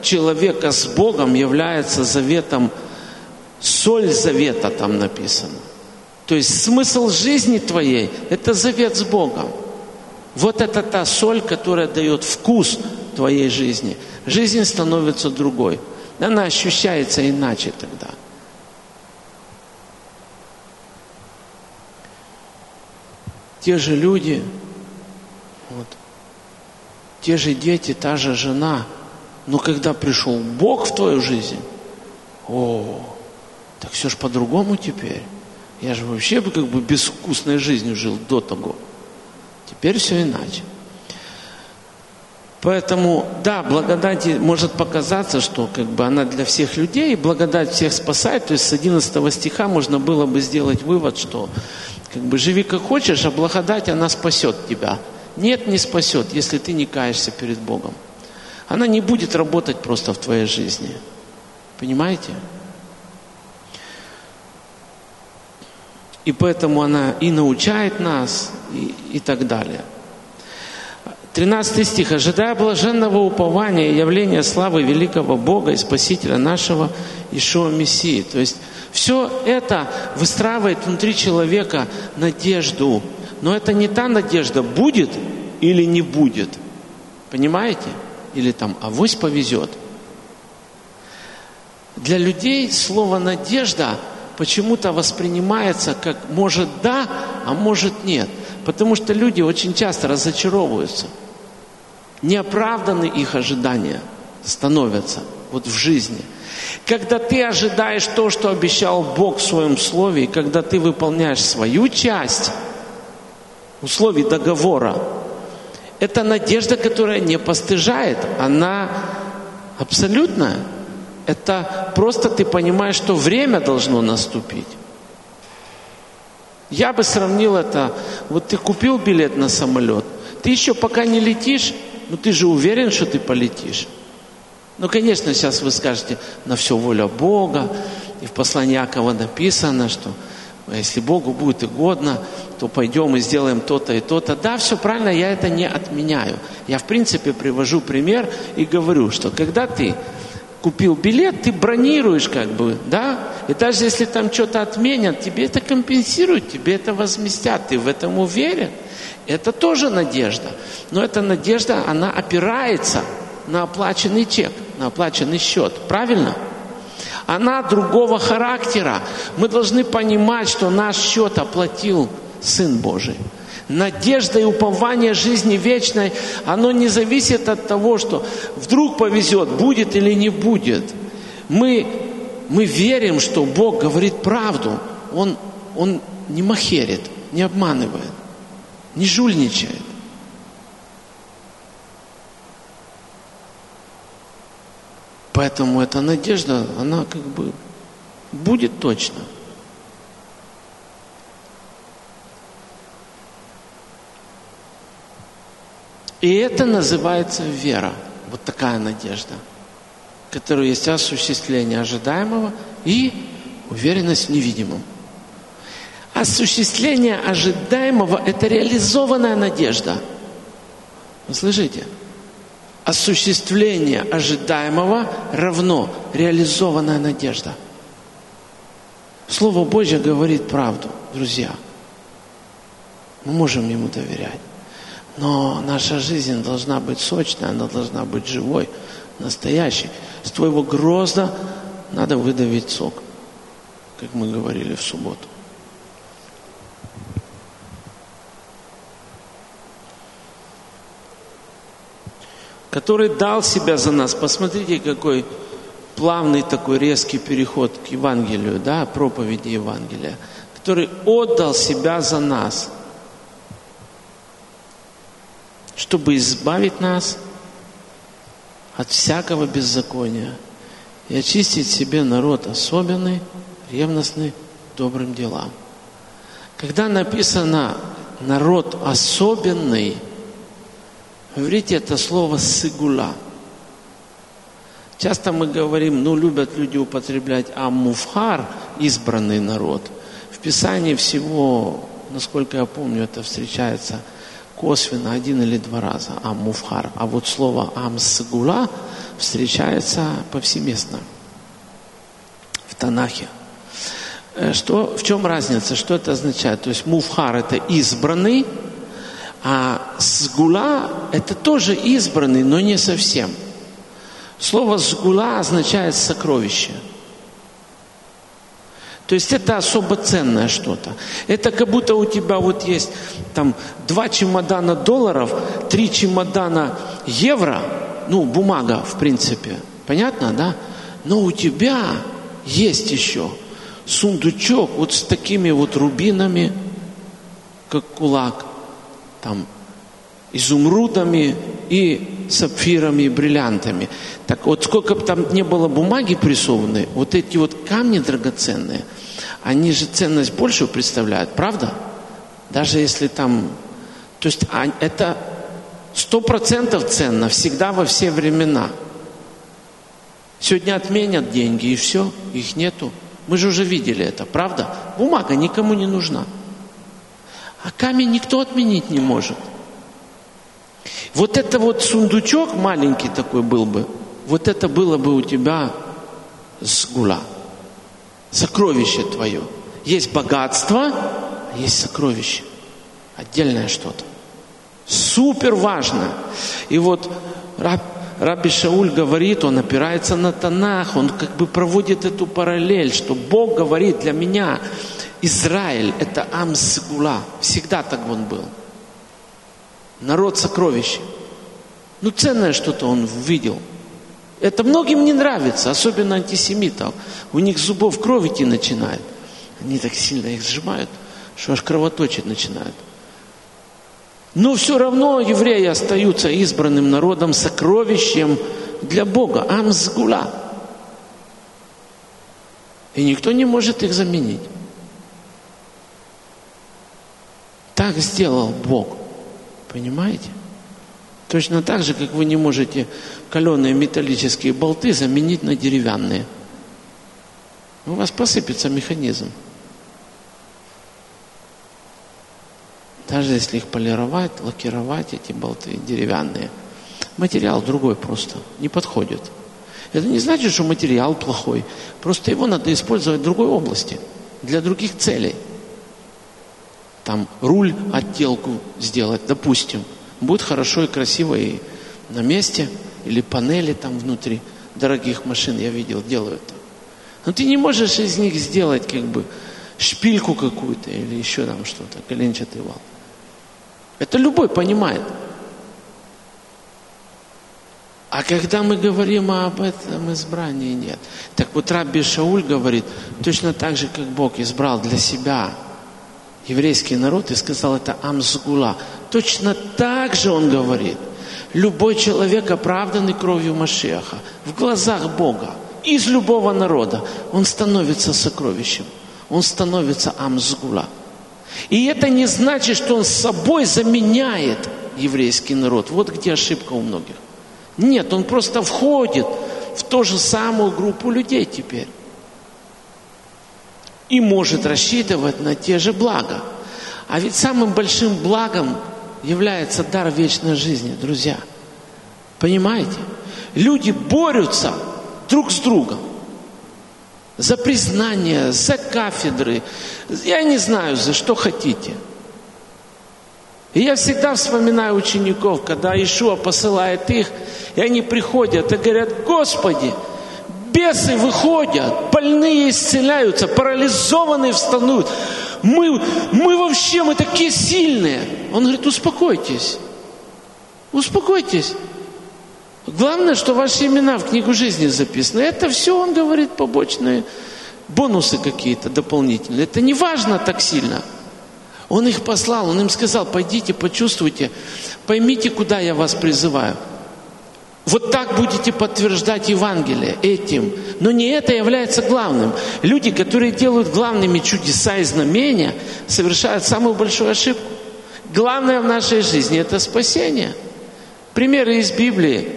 человека с Богом является заветом, соль завета там написано. То есть смысл жизни твоей – это завет с Богом. Вот это та соль, которая дает вкус твоей жизни. Жизнь становится другой. Она ощущается иначе тогда. те же люди, вот, те же дети, та же жена. Но когда пришел Бог в твою жизнь, о, так все же по-другому теперь. Я же вообще как бы безвкусной жизнью жил до того. Теперь все иначе. Поэтому, да, благодать может показаться, что как бы она для всех людей, благодать всех спасает. То есть с 11 стиха можно было бы сделать вывод, что Как бы живи как хочешь, а благодать, она спасет тебя. Нет, не спасет, если ты не каешься перед Богом. Она не будет работать просто в твоей жизни. Понимаете? И поэтому она и научает нас, и, и так далее. 13 стих. «Ожидая блаженного упования и явления славы великого Бога и Спасителя нашего Ишуа Мессии». То есть все это выстраивает внутри человека надежду. Но это не та надежда, будет или не будет. Понимаете? Или там авось повезет. Для людей слово «надежда» почему-то воспринимается как «может да, а может нет». Потому что люди очень часто разочаровываются. Неоправданы их ожидания становятся вот в жизни – когда ты ожидаешь то, что обещал Бог в своем слове, и когда ты выполняешь свою часть условий договора, это надежда, которая не постыжает, она абсолютная. Это просто ты понимаешь, что время должно наступить. Я бы сравнил это, вот ты купил билет на самолет, ты еще пока не летишь, но ты же уверен, что ты полетишь. Ну, конечно, сейчас вы скажете, на все воля Бога. И в послании Якова написано, что если Богу будет угодно, то пойдем и сделаем то-то и то-то. Да, все правильно, я это не отменяю. Я, в принципе, привожу пример и говорю, что когда ты купил билет, ты бронируешь как бы, да? И даже если там что-то отменят, тебе это компенсируют, тебе это возместят, ты в этом уверен. Это тоже надежда. Но эта надежда, она опирается на оплаченный чек на оплаченный счет. Правильно? Она другого характера. Мы должны понимать, что наш счет оплатил Сын Божий. Надежда и упование жизни вечной, оно не зависит от того, что вдруг повезет, будет или не будет. Мы, мы верим, что Бог говорит правду. Он, он не махерит, не обманывает, не жульничает. Поэтому эта надежда, она как бы будет точно. И это называется вера. Вот такая надежда, которая есть осуществление ожидаемого и уверенность в невидимом. Осуществление ожидаемого – это реализованная надежда. Вы слышите? осуществление ожидаемого равно реализованная надежда. Слово Божье говорит правду, друзья. Мы можем ему доверять. Но наша жизнь должна быть сочной, она должна быть живой, настоящей. С твоего грозда надо выдавить сок, как мы говорили в субботу. который дал себя за нас. Посмотрите, какой плавный такой резкий переход к Евангелию, да, проповеди Евангелия, который отдал себя за нас, чтобы избавить нас от всякого беззакония и очистить себе народ особенный, ревностный, добрым делам. Когда написано народ особенный – Говорите это слово «сыгула». Часто мы говорим, ну, любят люди употреблять «аммуфхар» – избранный народ. В Писании всего, насколько я помню, это встречается косвенно один или два раза «аммуфхар». А вот слово «амсыгула» встречается повсеместно в Танахе. Э, что, в чем разница? Что это означает? То есть муфхар – это избранный – а сгула – это тоже избранный, но не совсем. Слово сгула означает сокровище. То есть это особо ценное что-то. Это как будто у тебя вот есть там два чемодана долларов, три чемодана евро, ну, бумага, в принципе. Понятно, да? Но у тебя есть еще сундучок вот с такими вот рубинами, как кулак – там изумрудами и сапфирами, и бриллиантами. Так вот, сколько бы там не было бумаги прессованной, вот эти вот камни драгоценные, они же ценность большую представляют, правда? Даже если там... То есть а, это сто процентов ценно всегда во все времена. Сегодня отменят деньги и все, их нету. Мы же уже видели это, правда? Бумага никому не нужна. А камень никто отменить не может. Вот это вот сундучок маленький такой был бы, вот это было бы у тебя сгула. Сокровище твое. Есть богатство, а есть сокровище. Отдельное что-то. Супер важно. И вот раб, Раби Шауль говорит, он опирается на Танах, он как бы проводит эту параллель, что Бог говорит для меня, Израиль – это Амсгула. Всегда так он был. Народ сокровища. Ну, ценное что-то он видел. Это многим не нравится, особенно антисемитам. У них зубов кровь идти начинает. Они так сильно их сжимают, что аж кровоточить начинают. Но все равно евреи остаются избранным народом, сокровищем для Бога. Амсгула. И никто не может их заменить. Так сделал Бог. Понимаете? Точно так же, как вы не можете каленые металлические болты заменить на деревянные. У вас посыпется механизм. Даже если их полировать, лакировать, эти болты деревянные. Материал другой просто, не подходит. Это не значит, что материал плохой. Просто его надо использовать в другой области, для других целей там руль, отделку сделать, допустим, будет хорошо и красиво и на месте, или панели там внутри дорогих машин, я видел, делают. Но ты не можешь из них сделать как бы шпильку какую-то или еще там что-то, коленчатый вал. Это любой понимает. А когда мы говорим об этом избрании, нет. Так вот Рабби Шауль говорит, точно так же, как Бог избрал для себя еврейский народ и сказал это Амсгула. Точно так же он говорит. Любой человек, оправданный кровью Машеха, в глазах Бога, из любого народа, он становится сокровищем. Он становится Амсгула. И это не значит, что он с собой заменяет еврейский народ. Вот где ошибка у многих. Нет, он просто входит в ту же самую группу людей теперь и может рассчитывать на те же блага. А ведь самым большим благом является дар вечной жизни, друзья. Понимаете? Люди борются друг с другом за признание, за кафедры. Я не знаю, за что хотите. И я всегда вспоминаю учеников, когда Ишуа посылает их, и они приходят и говорят, Господи, бесы выходят, больные исцеляются, парализованные встанут. Мы, мы вообще, мы такие сильные. Он говорит, успокойтесь, успокойтесь. Главное, что ваши имена в книгу жизни записаны. Это все, он говорит, побочные бонусы какие-то дополнительные. Это не важно так сильно. Он их послал, он им сказал, пойдите, почувствуйте, поймите, куда я вас призываю. Вот так будете подтверждать Евангелие этим. Но не это является главным. Люди, которые делают главными чудеса и знамения, совершают самую большую ошибку. Главное в нашей жизни – это спасение. Примеры из Библии.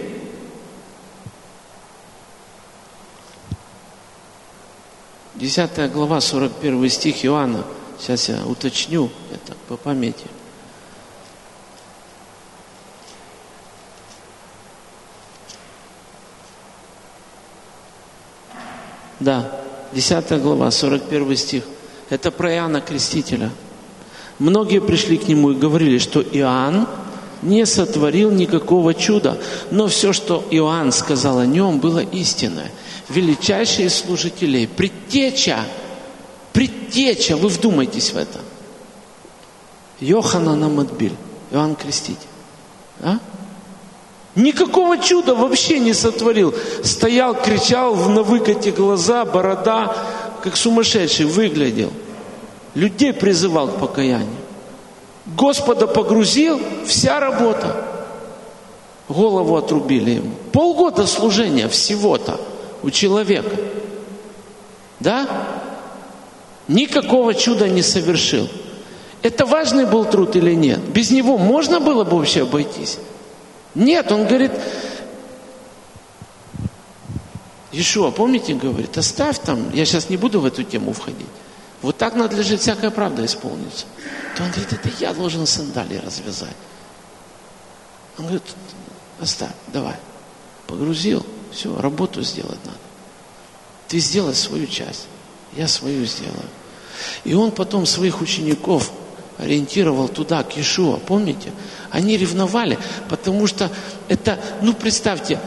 Десятая глава, 41 стих Иоанна. Сейчас я уточню это по памяти. Да, 10 глава, 41 стих. Это про Иоанна Крестителя. Многие пришли к нему и говорили, что Иоанн не сотворил никакого чуда, но все, что Иоанн сказал о нем, было истинное. Величайший из служителей, предтеча, предтеча, вы вдумайтесь в это. Йоханан Амадбиль, Иоанн Креститель. А? Никакого чуда вообще не сотворил. Стоял, кричал на выкате глаза, борода, как сумасшедший выглядел. Людей призывал к покаянию. Господа погрузил, вся работа. Голову отрубили ему. Полгода служения всего-то у человека. Да? Никакого чуда не совершил. Это важный был труд или нет? Без него можно было бы вообще обойтись? Нет, он говорит, Ишуа, помните, говорит, оставь там, я сейчас не буду в эту тему входить. Вот так надлежит всякая правда исполниться. То он говорит, это я должен сандалии развязать. Он говорит, оставь, давай. Погрузил, все, работу сделать надо. Ты сделай свою часть, я свою сделаю. И он потом своих учеников ориентировал туда, к Иешуа, помните? Они ревновали, потому что это, ну представьте,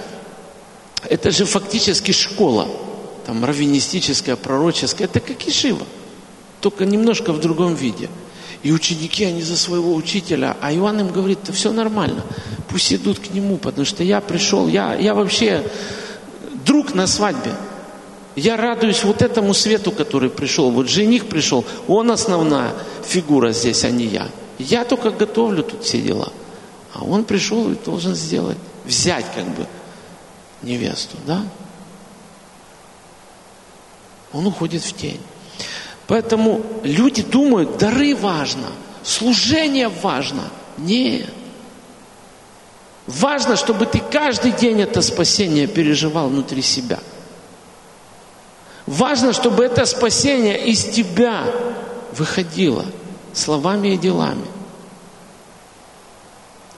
это же фактически школа, там раввинистическая, пророческая, это как Ишива, только немножко в другом виде. И ученики, они за своего учителя, а Иоанн им говорит, да все нормально, пусть идут к нему, потому что я пришел, я, я вообще друг на свадьбе. Я радуюсь вот этому свету, который пришел. Вот жених пришел, он основная фигура здесь, а не я. Я только готовлю тут все дела. А он пришел и должен сделать, взять как бы невесту, да? Он уходит в тень. Поэтому люди думают, дары важно, служение важно. Нет. Важно, чтобы ты каждый день это спасение переживал внутри себя. Важно, чтобы это спасение из тебя выходило словами и делами.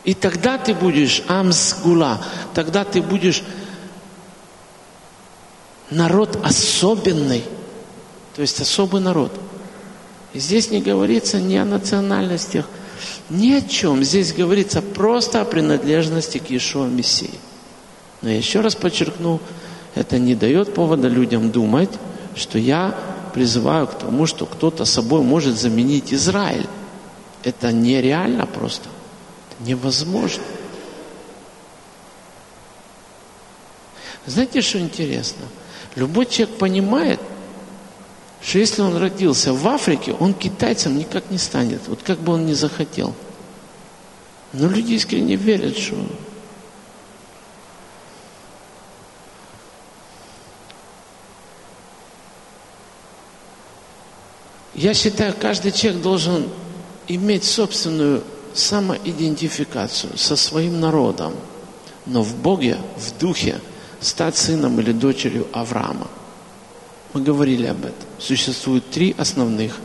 И тогда ты будешь амсгула, тогда ты будешь народ особенный, то есть особый народ. И здесь не говорится ни о национальностях, ни о чем. Здесь говорится просто о принадлежности к Иешуа Мессии. Но я еще раз подчеркну, это не дает повода людям думать, что я призываю к тому, что кто-то собой может заменить Израиль. Это нереально просто. Это невозможно. Знаете, что интересно? Любой человек понимает, что если он родился в Африке, он китайцем никак не станет, вот как бы он ни захотел. Но люди искренне верят, что Я считаю, каждый человек должен иметь собственную самоидентификацию со своим народом, но в Боге, в Духе – стать сыном или дочерью Авраама. Мы говорили об этом. Существует три основных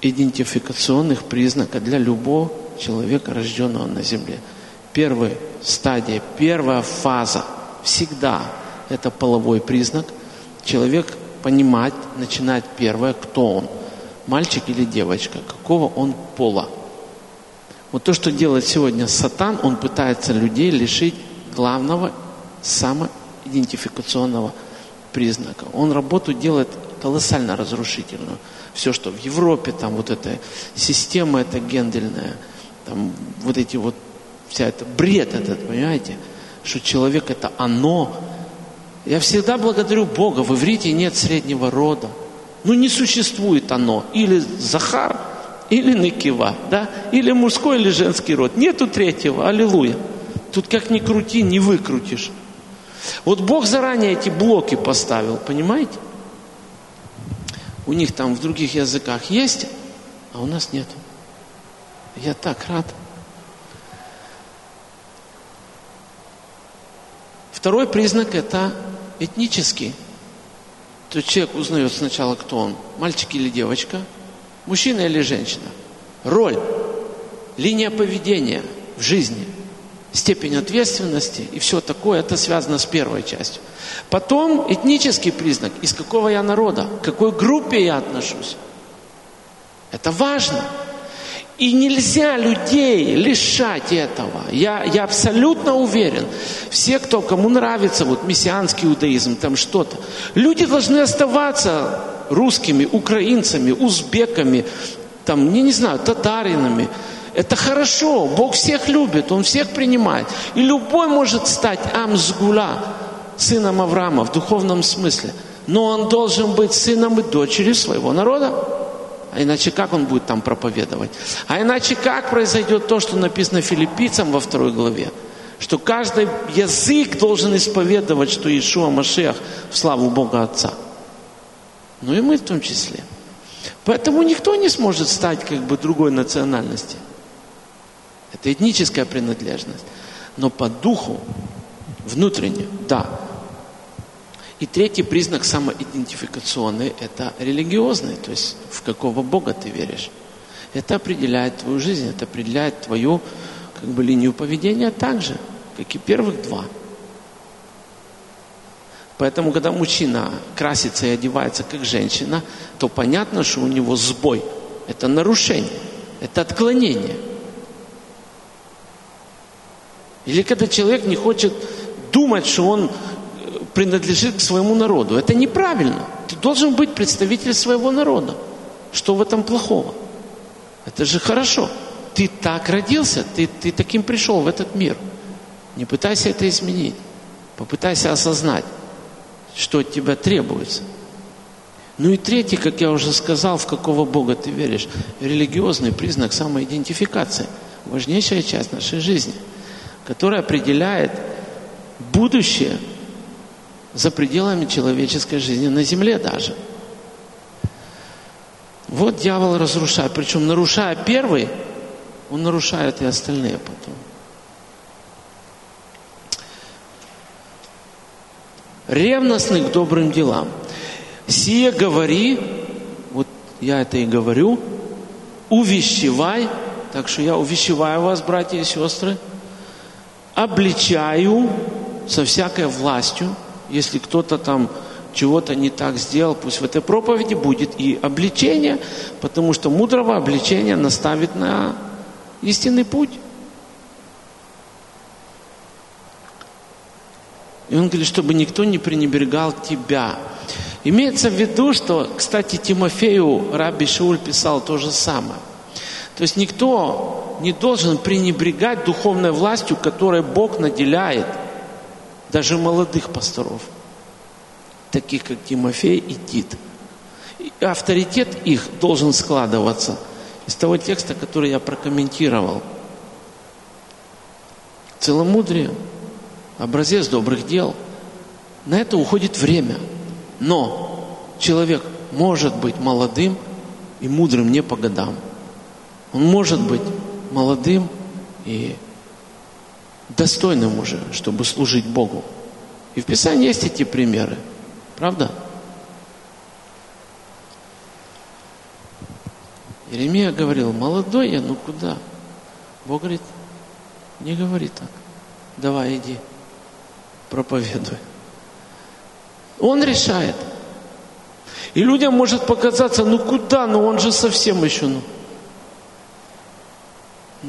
идентификационных признака для любого человека, рожденного на земле. Первая стадия, первая фаза всегда это половой признак. Человек понимать, начинать первое, кто он, мальчик или девочка, какого он пола. Вот то, что делает сегодня сатан, он пытается людей лишить главного самоидентификационного признака. Он работу делает колоссально разрушительную. Все, что в Европе, там вот эта система эта гендельная, там вот эти вот, вся эта бред этот, понимаете, что человек это оно. Я всегда благодарю Бога, в иврите нет среднего рода. Ну не существует оно. Или Захар, или Никива, да? Или мужской, или женский род. Нету третьего, аллилуйя. Тут как ни крути, не выкрутишь. Вот Бог заранее эти блоки поставил, понимаете? У них там в других языках есть, а у нас нет. Я так рад. Второй признак это этнический. То человек узнает сначала, кто он, мальчик или девочка, мужчина или женщина. Роль, линия поведения в жизни – степень ответственности и все такое, это связано с первой частью. Потом этнический признак, из какого я народа, к какой группе я отношусь. Это важно. И нельзя людей лишать этого. Я, я абсолютно уверен. Все, кто, кому нравится вот мессианский иудаизм, там что-то, люди должны оставаться русскими, украинцами, узбеками, там, не, не знаю, татаринами, это хорошо, Бог всех любит, Он всех принимает. И любой может стать Амсгула, сыном Авраама в духовном смысле. Но он должен быть сыном и дочерью своего народа. А иначе как он будет там проповедовать? А иначе как произойдет то, что написано филиппийцам во второй главе? Что каждый язык должен исповедовать, что Иешуа Машиах в славу Бога Отца. Ну и мы в том числе. Поэтому никто не сможет стать как бы другой национальности. Это этническая принадлежность. Но по духу, внутренне, да. И третий признак самоидентификационный – это религиозный, то есть в какого Бога ты веришь. Это определяет твою жизнь, это определяет твою как бы, линию поведения так же, как и первых два. Поэтому, когда мужчина красится и одевается как женщина, то понятно, что у него сбой. Это нарушение, это отклонение. Или когда человек не хочет думать, что он принадлежит к своему народу. Это неправильно. Ты должен быть представителем своего народа. Что в этом плохого? Это же хорошо. Ты так родился, ты, ты таким пришел в этот мир. Не пытайся это изменить. Попытайся осознать, что от тебя требуется. Ну и третий, как я уже сказал, в какого Бога ты веришь. Религиозный признак самоидентификации. Важнейшая часть нашей жизни, которая определяет будущее за пределами человеческой жизни, на земле даже. Вот дьявол разрушает. Причем нарушая первый, он нарушает и остальные потом. Ревностный к добрым делам. Сие говори, вот я это и говорю, увещевай, так что я увещеваю вас, братья и сестры, обличаю со всякой властью, если кто-то там чего-то не так сделал, пусть в этой проповеди будет и обличение, потому что мудрого обличения наставит на истинный путь. И он говорит, чтобы никто не пренебрегал тебя. Имеется в виду, что, кстати, Тимофею Раби Шауль писал то же самое. То есть никто не должен пренебрегать духовной властью, которой Бог наделяет даже молодых пасторов – таких как Тимофей и Тит. И авторитет их должен складываться из того текста, который я прокомментировал. Целомудрие, образец добрых дел. На это уходит время. Но человек может быть молодым и мудрым не по годам. Он может быть молодым и достойным уже, чтобы служить Богу. И в Писании есть эти примеры. Правда? Иеремия говорил, молодой я, ну куда? Бог говорит, не говори так. Давай, иди, проповедуй. Он решает. И людям может показаться, ну куда, ну он же совсем еще, ну.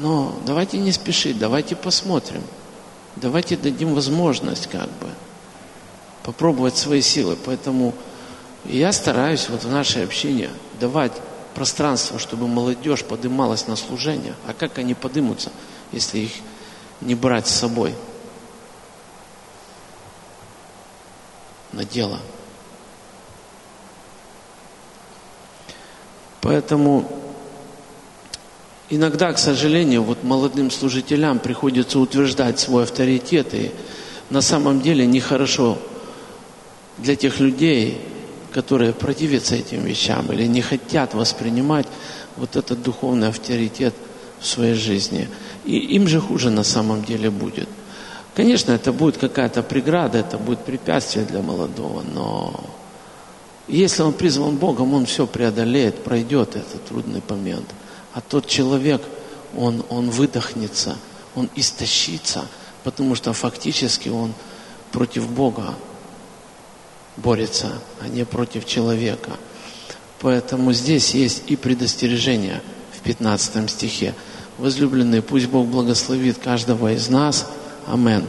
Но давайте не спешить, давайте посмотрим. Давайте дадим возможность как бы попробовать свои силы. Поэтому я стараюсь вот в наше общение давать пространство, чтобы молодежь подымалась на служение. А как они подымутся, если их не брать с собой на дело? Поэтому иногда, к сожалению, вот молодым служителям приходится утверждать свой авторитет, и на самом деле нехорошо для тех людей, которые противятся этим вещам или не хотят воспринимать вот этот духовный авторитет в своей жизни. И им же хуже на самом деле будет. Конечно, это будет какая-то преграда, это будет препятствие для молодого, но если он призван Богом, он все преодолеет, пройдет этот трудный момент. А тот человек, он, он выдохнется, он истощится, потому что фактически он против Бога борется, а не против человека. Поэтому здесь есть и предостережение в 15 стихе. Возлюбленные, пусть Бог благословит каждого из нас. Аминь.